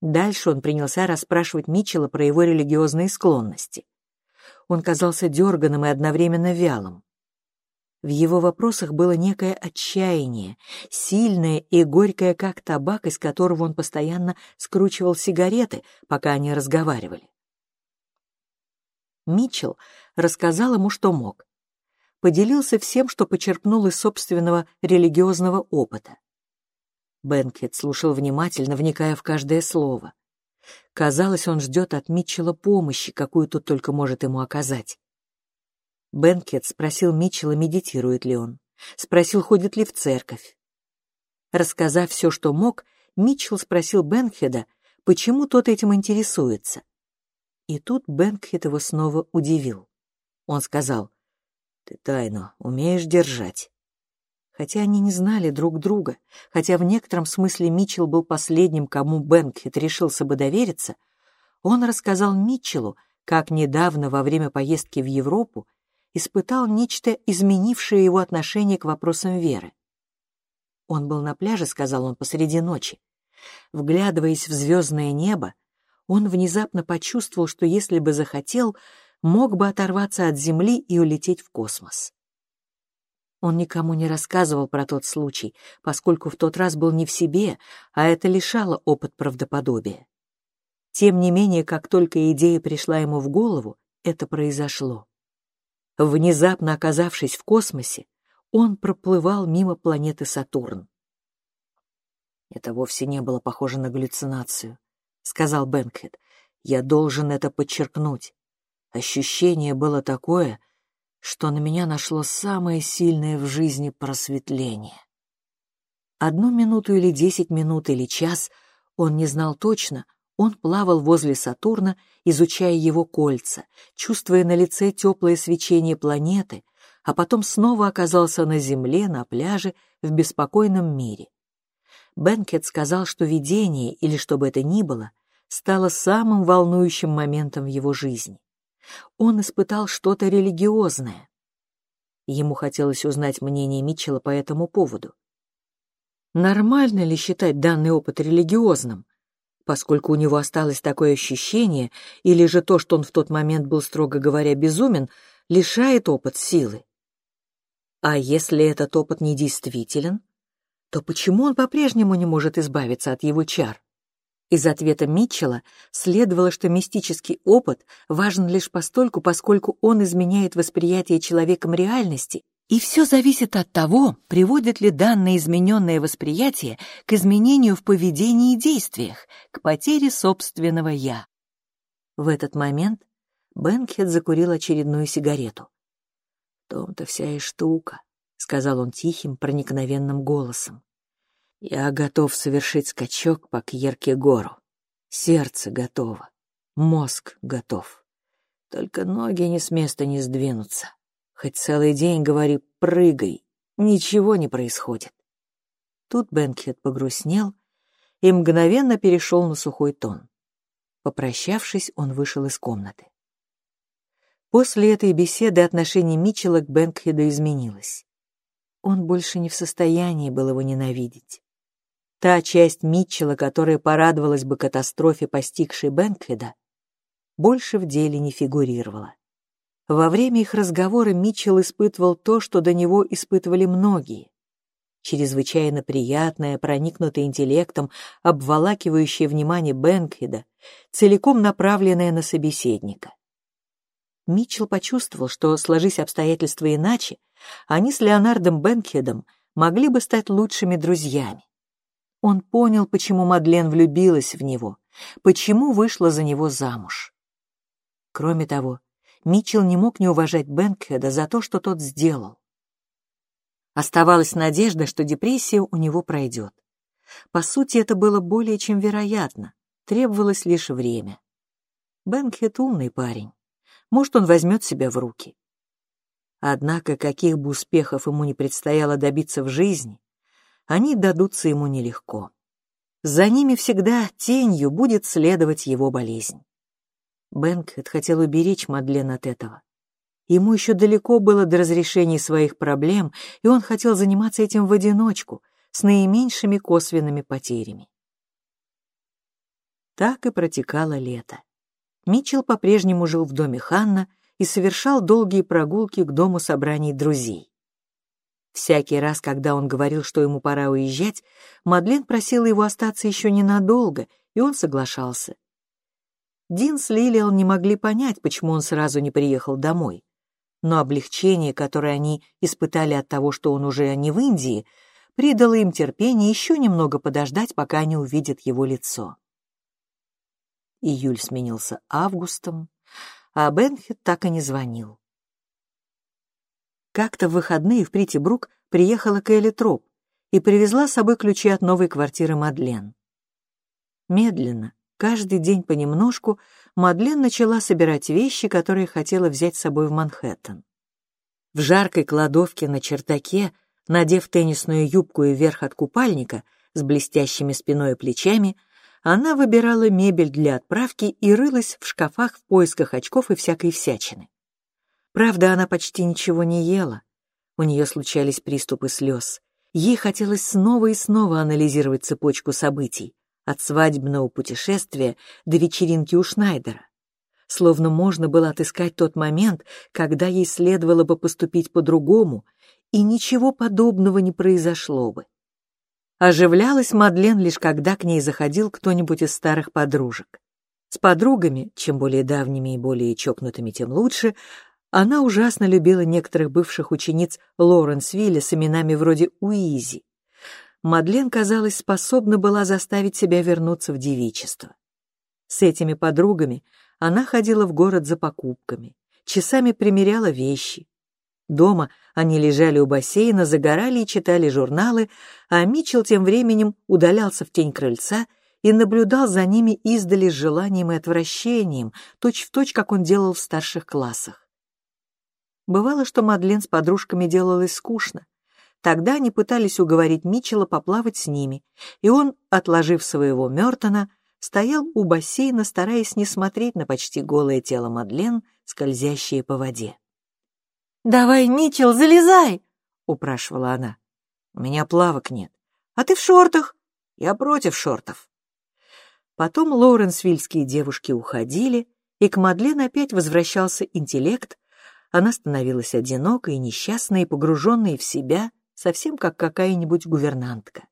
Дальше он принялся расспрашивать Митчелла про его религиозные склонности. Он казался дерганым и одновременно вялым. В его вопросах было некое отчаяние, сильное и горькое, как табак, из которого он постоянно скручивал сигареты, пока они разговаривали. Митчелл рассказал ему, что мог. Поделился всем, что почерпнул из собственного религиозного опыта. Бенкет слушал внимательно, вникая в каждое слово. Казалось, он ждет от Митчелла помощи, какую тот только может ему оказать. Бенкет спросил Митчелла, медитирует ли он. Спросил, ходит ли в церковь. Рассказав все, что мог, Митчелл спросил Бенкхеда, почему тот этим интересуется. И тут Бенкхед его снова удивил. Он сказал, «Ты тайну умеешь держать». Хотя они не знали друг друга, хотя в некотором смысле Митчелл был последним, кому Бенкхед решился бы довериться, он рассказал Митчеллу, как недавно во время поездки в Европу испытал нечто, изменившее его отношение к вопросам веры. Он был на пляже, сказал он, посреди ночи. Вглядываясь в звездное небо, он внезапно почувствовал, что если бы захотел, мог бы оторваться от Земли и улететь в космос. Он никому не рассказывал про тот случай, поскольку в тот раз был не в себе, а это лишало опыт правдоподобия. Тем не менее, как только идея пришла ему в голову, это произошло. Внезапно оказавшись в космосе, он проплывал мимо планеты Сатурн. «Это вовсе не было похоже на галлюцинацию», — сказал Бенкхед. «Я должен это подчеркнуть. Ощущение было такое, что на меня нашло самое сильное в жизни просветление. Одну минуту или десять минут или час, он не знал точно, он плавал возле Сатурна, изучая его кольца, чувствуя на лице теплое свечение планеты, а потом снова оказался на Земле, на пляже, в беспокойном мире. Бенкет сказал, что видение, или что бы это ни было, стало самым волнующим моментом в его жизни. Он испытал что-то религиозное. Ему хотелось узнать мнение Митчелла по этому поводу. Нормально ли считать данный опыт религиозным? Поскольку у него осталось такое ощущение, или же то, что он в тот момент был, строго говоря, безумен, лишает опыт силы. А если этот опыт недействителен, то почему он по-прежнему не может избавиться от его чар? Из ответа Митчелла следовало, что мистический опыт важен лишь постольку, поскольку он изменяет восприятие человеком реальности и все зависит от того, приводит ли данное измененное восприятие к изменению в поведении и действиях, к потере собственного «я». В этот момент Бенкхед закурил очередную сигарету. «В том-то вся и штука», — сказал он тихим, проникновенным голосом. «Я готов совершить скачок по Кьеркегору. Сердце готово, мозг готов. Только ноги ни с места не сдвинутся. Хоть целый день говори «прыгай», ничего не происходит. Тут Бенкхед погрустнел и мгновенно перешел на сухой тон. Попрощавшись, он вышел из комнаты. После этой беседы отношение Митчелла к Бенкхеду изменилось. Он больше не в состоянии был его ненавидеть. Та часть Митчелла, которая порадовалась бы катастрофе, постигшей Бенкхеда, больше в деле не фигурировала. Во время их разговора Митчелл испытывал то, что до него испытывали многие. Чрезвычайно приятное, проникнутое интеллектом, обволакивающее внимание Бенкхеда, целиком направленное на собеседника. Митчелл почувствовал, что, сложись обстоятельства иначе, они с Леонардом Бенкхедом могли бы стать лучшими друзьями. Он понял, почему Мадлен влюбилась в него, почему вышла за него замуж. Кроме того, Митчелл не мог не уважать Бенкхеда за то, что тот сделал. Оставалась надежда, что депрессия у него пройдет. По сути, это было более чем вероятно, требовалось лишь время. Бенкхед умный парень. Может, он возьмет себя в руки. Однако, каких бы успехов ему не предстояло добиться в жизни, они дадутся ему нелегко. За ними всегда тенью будет следовать его болезнь. Бенкет хотел уберечь Мадлен от этого. Ему еще далеко было до разрешения своих проблем, и он хотел заниматься этим в одиночку, с наименьшими косвенными потерями. Так и протекало лето. Митчелл по-прежнему жил в доме Ханна и совершал долгие прогулки к дому собраний друзей. Всякий раз, когда он говорил, что ему пора уезжать, Мадлен просила его остаться еще ненадолго, и он соглашался. Дин с Лилиал не могли понять, почему он сразу не приехал домой. Но облегчение, которое они испытали от того, что он уже не в Индии, придало им терпение еще немного подождать, пока они увидят его лицо. Июль сменился августом, а Бенхед так и не звонил. Как-то в выходные в Притибрук приехала Кэлли Троп и привезла с собой ключи от новой квартиры Мадлен. Медленно, каждый день понемножку, Мадлен начала собирать вещи, которые хотела взять с собой в Манхэттен. В жаркой кладовке на чердаке, надев теннисную юбку и верх от купальника с блестящими спиной и плечами, она выбирала мебель для отправки и рылась в шкафах в поисках очков и всякой всячины. Правда, она почти ничего не ела. У нее случались приступы слез. Ей хотелось снова и снова анализировать цепочку событий, от свадебного путешествия до вечеринки у Шнайдера. Словно можно было отыскать тот момент, когда ей следовало бы поступить по-другому, и ничего подобного не произошло бы. Оживлялась Мадлен лишь когда к ней заходил кто-нибудь из старых подружек. С подругами, чем более давними и более чокнутыми, тем лучше, она ужасно любила некоторых бывших учениц Лоренсвилля с именами вроде Уизи. Мадлен, казалось, способна была заставить себя вернуться в девичество. С этими подругами она ходила в город за покупками, часами примеряла вещи, Дома они лежали у бассейна, загорали и читали журналы, а Митчелл тем временем удалялся в тень крыльца и наблюдал за ними издали с желанием и отвращением, точь-в-точь, точь, как он делал в старших классах. Бывало, что Мадлен с подружками делалось скучно. Тогда они пытались уговорить Митчелла поплавать с ними, и он, отложив своего Мертона, стоял у бассейна, стараясь не смотреть на почти голое тело Мадлен, скользящее по воде. «Давай, Митчелл, залезай!» — упрашивала она. «У меня плавок нет. А ты в шортах?» «Я против шортов». Потом лоуренсвильские девушки уходили, и к Мадлен опять возвращался интеллект, она становилась одинокой, несчастной погруженной в себя, совсем как какая-нибудь гувернантка.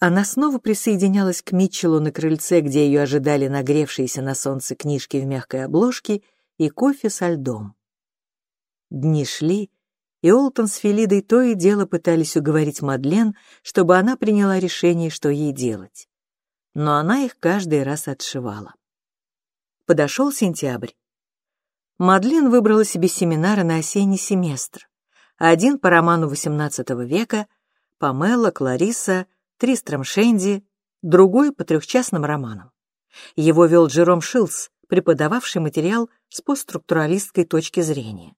Она снова присоединялась к Митчеллу на крыльце, где ее ожидали нагревшиеся на солнце книжки в мягкой обложке и кофе со льдом. Дни шли, и Олтон с Фелидой то и дело пытались уговорить Мадлен, чтобы она приняла решение, что ей делать. Но она их каждый раз отшивала. Подошел сентябрь. Мадлен выбрала себе семинары на осенний семестр. Один по роману XVIII века, Памела, Клариса, Тристром Шенди, другой по трехчастным романам. Его вел Джером Шилс, преподававший материал с постструктуралистской точки зрения.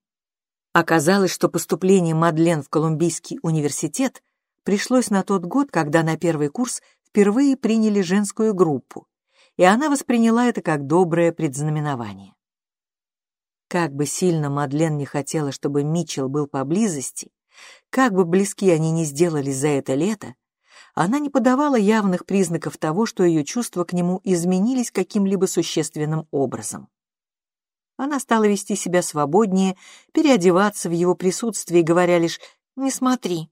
Оказалось, что поступление Мадлен в Колумбийский университет пришлось на тот год, когда на первый курс впервые приняли женскую группу, и она восприняла это как доброе предзнаменование. Как бы сильно Мадлен не хотела, чтобы Митчелл был поблизости, как бы близки они ни сделались за это лето, она не подавала явных признаков того, что ее чувства к нему изменились каким-либо существенным образом. Она стала вести себя свободнее, переодеваться в его присутствии, говоря лишь «не смотри».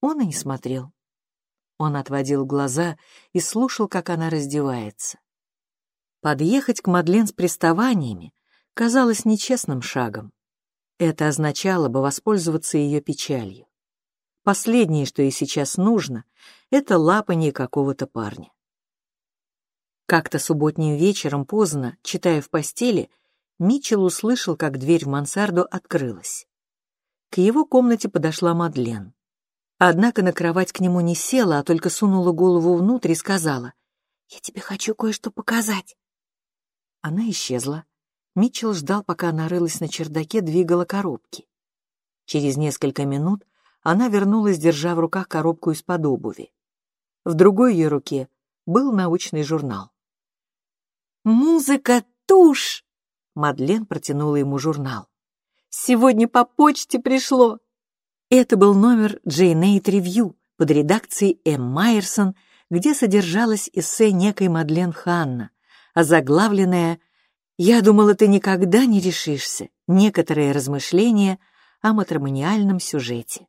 Он и не смотрел. Он отводил глаза и слушал, как она раздевается. Подъехать к Мадлен с приставаниями казалось нечестным шагом. Это означало бы воспользоваться ее печалью. Последнее, что ей сейчас нужно, это лапанье какого-то парня. Как-то субботним вечером поздно, читая в постели, Митчелл услышал, как дверь в мансарду открылась. К его комнате подошла Мадлен. Однако на кровать к нему не села, а только сунула голову внутрь и сказала, «Я тебе хочу кое-что показать». Она исчезла. Митчелл ждал, пока она рылась на чердаке, двигала коробки. Через несколько минут она вернулась, держа в руках коробку из-под обуви. В другой ее руке был научный журнал. «Музыка тушь!» Мадлен протянула ему журнал. Сегодня по почте пришло!» Это был номер Джейнейт Ревью под редакцией М. Майерсон, где содержалось эссе некой Мадлен Ханна, озаглавленное «Я думала, ты никогда не решишься. Некоторые размышления о матримониальном сюжете».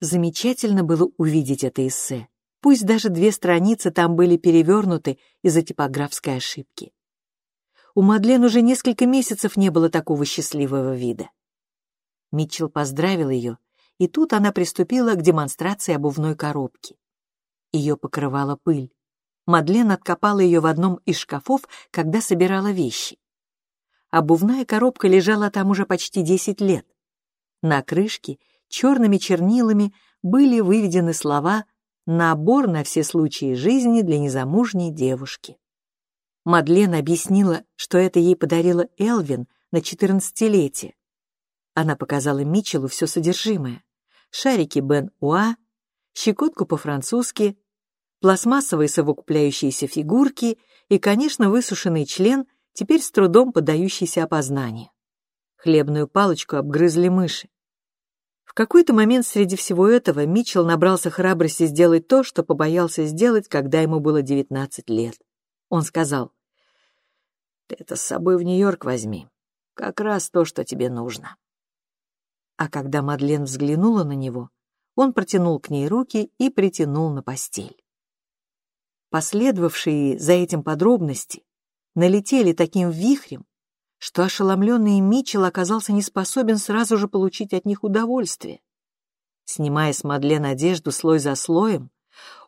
Замечательно было увидеть это эссе. Пусть даже две страницы там были перевернуты из-за типографской ошибки. У Мадлен уже несколько месяцев не было такого счастливого вида. Митчелл поздравил ее, и тут она приступила к демонстрации обувной коробки. Ее покрывала пыль. Мадлен откопала ее в одном из шкафов, когда собирала вещи. Обувная коробка лежала там уже почти 10 лет. На крышке черными чернилами были выведены слова «Набор на все случаи жизни для незамужней девушки». Мадлен объяснила, что это ей подарила Элвин на четырнадцатилетие. Она показала Митчеллу все содержимое. Шарики Бен Уа, щекотку по-французски, пластмассовые совокупляющиеся фигурки и, конечно, высушенный член, теперь с трудом поддающийся опознанию. Хлебную палочку обгрызли мыши. В какой-то момент среди всего этого Митчелл набрался храбрости сделать то, что побоялся сделать, когда ему было 19 лет. Он сказал, «Ты это с собой в Нью-Йорк возьми. Как раз то, что тебе нужно». А когда Мадлен взглянула на него, он протянул к ней руки и притянул на постель. Последовавшие за этим подробности налетели таким вихрем, что ошеломленный Митчелл оказался не способен сразу же получить от них удовольствие. Снимая с Мадлен одежду слой за слоем,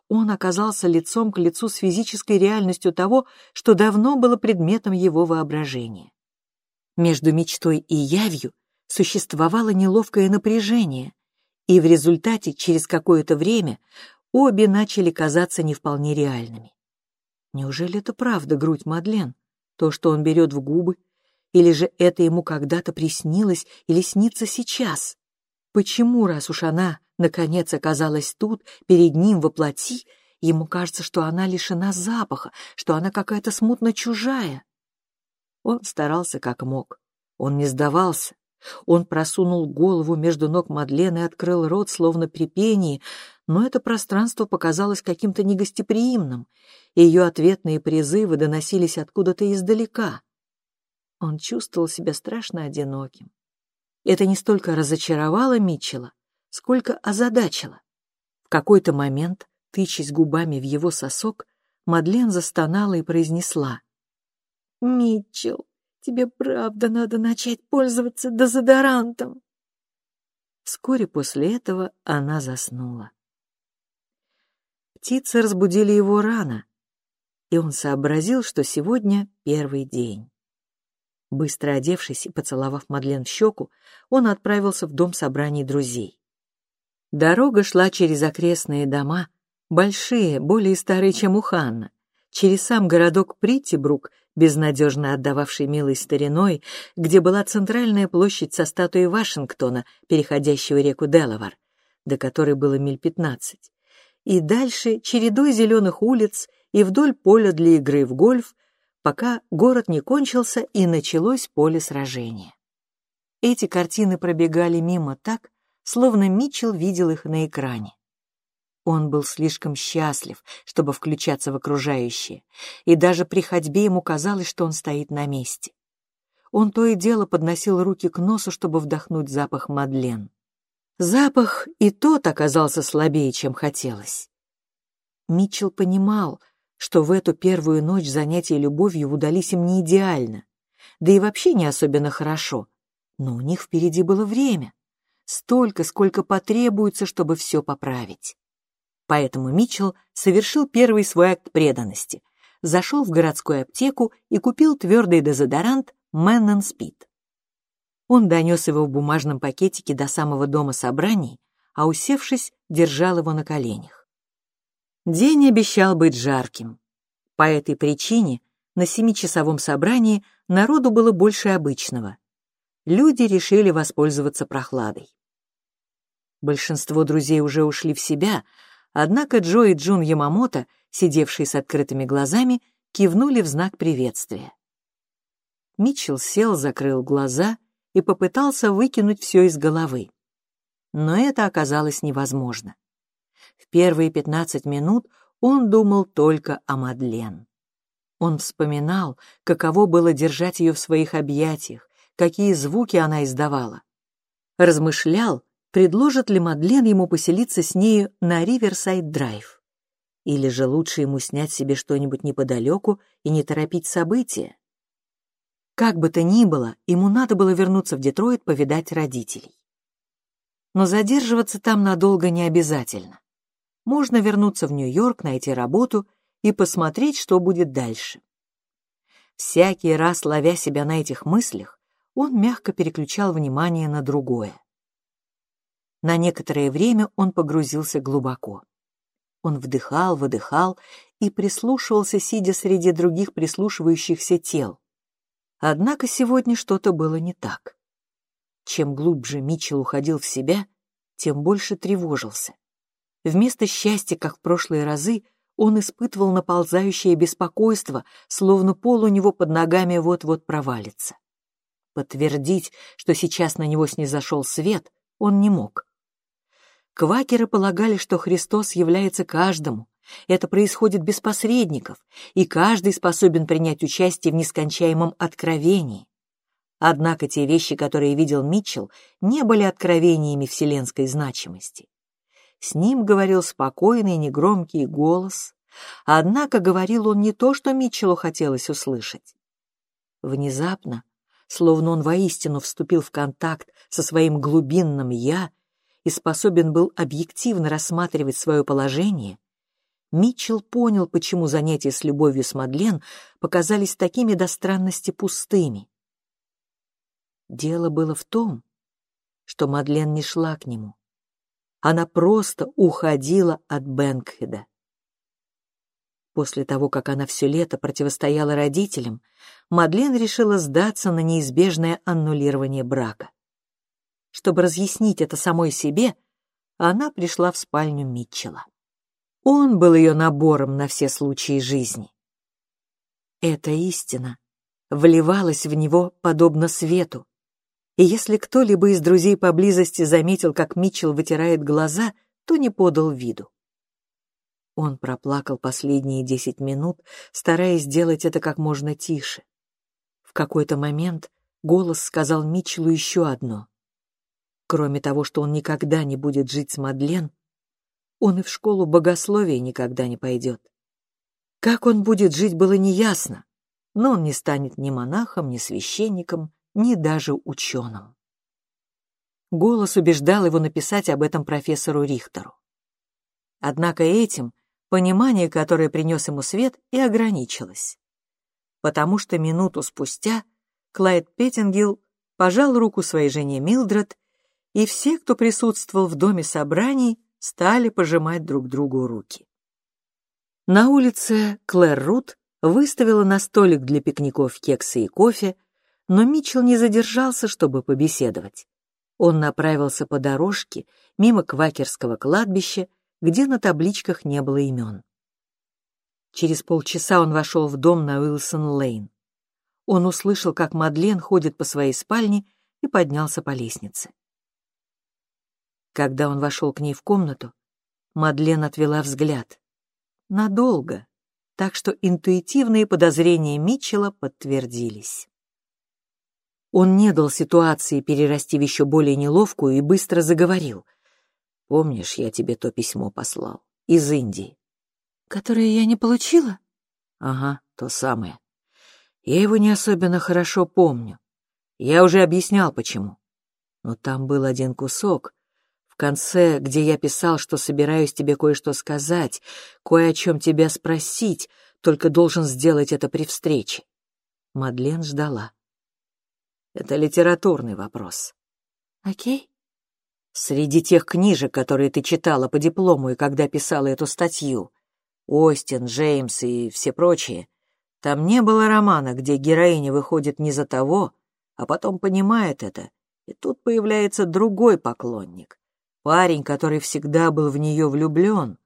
он оказался лицом к лицу с физической реальностью того, что давно было предметом его воображения. Между мечтой и явью существовало неловкое напряжение, и в результате через какое-то время обе начали казаться не вполне реальными. Неужели это правда грудь Мадлен? То, что он берет в губы, или же это ему когда-то приснилось или снится сейчас? Почему, раз уж она, наконец, оказалась тут, перед ним во плоти, ему кажется, что она лишена запаха, что она какая-то смутно чужая? Он старался как мог. Он не сдавался. Он просунул голову между ног Мадлен и открыл рот, словно при пении, но это пространство показалось каким-то негостеприимным, и ее ответные призывы доносились откуда-то издалека. Он чувствовал себя страшно одиноким. Это не столько разочаровало Митчелла, сколько озадачило. В какой-то момент, тычась губами в его сосок, Мадлен застонала и произнесла. «Митчелл, тебе правда надо начать пользоваться дезодорантом». Вскоре после этого она заснула. Птицы разбудили его рано, и он сообразил, что сегодня первый день. Быстро одевшись и поцеловав Мадлен в щеку, он отправился в дом собраний друзей. Дорога шла через окрестные дома, большие, более старые, чем у Ханна, через сам городок Приттибрук, безнадежно отдававший милой стариной, где была центральная площадь со статуей Вашингтона, переходящего реку Делавар, до которой было миль пятнадцать, и дальше чередой зеленых улиц и вдоль поля для игры в гольф, пока город не кончился и началось поле сражения. Эти картины пробегали мимо так, словно Митчелл видел их на экране. Он был слишком счастлив, чтобы включаться в окружающее, и даже при ходьбе ему казалось, что он стоит на месте. Он то и дело подносил руки к носу, чтобы вдохнуть запах Мадлен. Запах и тот оказался слабее, чем хотелось. Митчелл понимал, что в эту первую ночь занятия любовью удались им не идеально, да и вообще не особенно хорошо, но у них впереди было время, столько, сколько потребуется, чтобы все поправить. Поэтому Митчелл совершил первый свой акт преданности, зашел в городскую аптеку и купил твердый дезодорант Мэннон Спид. Он донес его в бумажном пакетике до самого дома собраний, а, усевшись, держал его на коленях. День обещал быть жарким. По этой причине на семичасовом собрании народу было больше обычного. Люди решили воспользоваться прохладой. Большинство друзей уже ушли в себя, однако Джо и Джун Ямамото, сидевшие с открытыми глазами, кивнули в знак приветствия. Митчелл сел, закрыл глаза и попытался выкинуть все из головы. Но это оказалось невозможно. В первые пятнадцать минут он думал только о Мадлен. Он вспоминал, каково было держать ее в своих объятиях, какие звуки она издавала. Размышлял, предложит ли Мадлен ему поселиться с нею на Риверсайд-драйв. Или же лучше ему снять себе что-нибудь неподалеку и не торопить события. Как бы то ни было, ему надо было вернуться в Детройт повидать родителей. Но задерживаться там надолго не обязательно. Можно вернуться в Нью-Йорк, найти работу и посмотреть, что будет дальше. Всякий раз, ловя себя на этих мыслях, он мягко переключал внимание на другое. На некоторое время он погрузился глубоко. Он вдыхал, выдыхал и прислушивался, сидя среди других прислушивающихся тел. Однако сегодня что-то было не так. Чем глубже Митчелл уходил в себя, тем больше тревожился. Вместо счастья, как в прошлые разы, он испытывал наползающее беспокойство, словно пол у него под ногами вот-вот провалится. Подтвердить, что сейчас на него снизошел свет, он не мог. Квакеры полагали, что Христос является каждому. Это происходит без посредников, и каждый способен принять участие в нескончаемом откровении. Однако те вещи, которые видел Митчелл, не были откровениями вселенской значимости. С ним говорил спокойный, негромкий голос, однако говорил он не то, что Митчеллу хотелось услышать. Внезапно, словно он воистину вступил в контакт со своим глубинным «я», и способен был объективно рассматривать свое положение, Митчелл понял, почему занятия с любовью с Мадлен показались такими до странности пустыми. Дело было в том, что Мадлен не шла к нему. Она просто уходила от Бэнкхеда. После того, как она все лето противостояла родителям, Мадлен решила сдаться на неизбежное аннулирование брака. Чтобы разъяснить это самой себе, она пришла в спальню Митчелла. Он был ее набором на все случаи жизни. Эта истина вливалась в него подобно свету, и если кто-либо из друзей поблизости заметил, как Митчелл вытирает глаза, то не подал виду. Он проплакал последние десять минут, стараясь сделать это как можно тише. В какой-то момент голос сказал Митчеллу еще одно. Кроме того, что он никогда не будет жить с Мадлен, он и в школу богословия никогда не пойдет. Как он будет жить, было неясно, но он не станет ни монахом, ни священником, ни даже ученым. Голос убеждал его написать об этом профессору Рихтеру. Однако этим понимание, которое принес ему свет, и ограничилось. Потому что минуту спустя Клайд Петтингилл пожал руку своей жене Милдред и все, кто присутствовал в доме собраний, стали пожимать друг другу руки. На улице Клэр Рут выставила на столик для пикников кексы и кофе, но Митчелл не задержался, чтобы побеседовать. Он направился по дорожке мимо квакерского кладбища, где на табличках не было имен. Через полчаса он вошел в дом на Уилсон-Лейн. Он услышал, как Мадлен ходит по своей спальне и поднялся по лестнице. Когда он вошел к ней в комнату, Мадлен отвела взгляд. Надолго, так что интуитивные подозрения Митчелла подтвердились. Он не дал ситуации перерасти в еще более неловкую и быстро заговорил. «Помнишь, я тебе то письмо послал? Из Индии». «Которое я не получила?» «Ага, то самое. Я его не особенно хорошо помню. Я уже объяснял, почему. Но там был один кусок, в конце, где я писал, что собираюсь тебе кое-что сказать, кое о чем тебя спросить, только должен сделать это при встрече. Мадлен ждала. Это литературный вопрос. Окей. Среди тех книжек, которые ты читала по диплому и когда писала эту статью, Остин, Джеймс и все прочие, там не было романа, где героиня выходит не за того, а потом понимает это, и тут появляется другой поклонник, Парень, который всегда был в нее влюблен.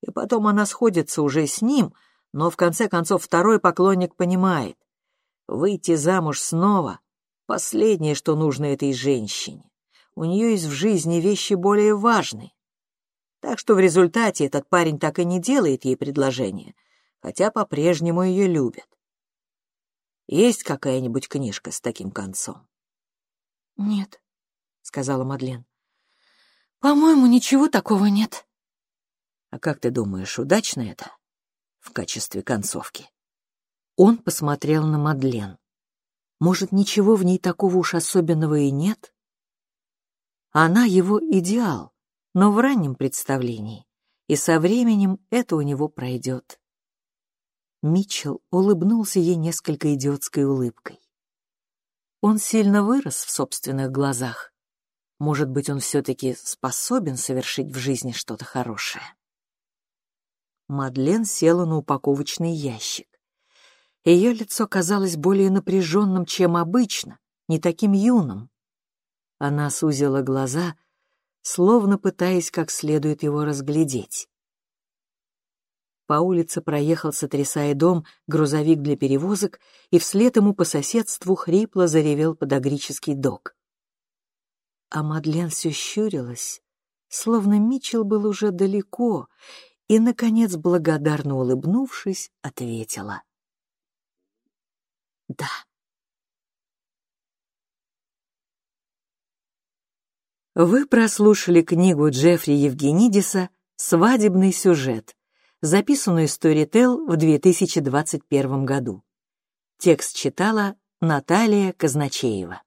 И потом она сходится уже с ним, но в конце концов второй поклонник понимает. Выйти замуж снова последнее, что нужно этой женщине. У нее есть в жизни вещи более важные. Так что в результате этот парень так и не делает ей предложение, хотя по-прежнему ее любит. Есть какая-нибудь книжка с таким концом? «Нет», — сказала Мадлен. «По-моему, ничего такого нет». «А как ты думаешь, удачно это в качестве концовки?» Он посмотрел на Мадлен. Может, ничего в ней такого уж особенного и нет? Она его идеал, но в раннем представлении, и со временем это у него пройдет. Митчелл улыбнулся ей несколько идиотской улыбкой. Он сильно вырос в собственных глазах. Может быть, он все-таки способен совершить в жизни что-то хорошее. Мадлен села на упаковочный ящик. Ее лицо казалось более напряженным, чем обычно, не таким юным. Она сузила глаза словно пытаясь как следует его разглядеть. По улице проехал, сотрясая дом, грузовик для перевозок, и вслед ему по соседству хрипло заревел подогрический док. А Мадлен все щурилась, словно Митчелл был уже далеко, и, наконец, благодарно улыбнувшись, ответила. «Да». Вы прослушали книгу Джеффри Евгенидиса «Свадебный сюжет», записанную Storytel в 2021 году. Текст читала Наталья Казначеева.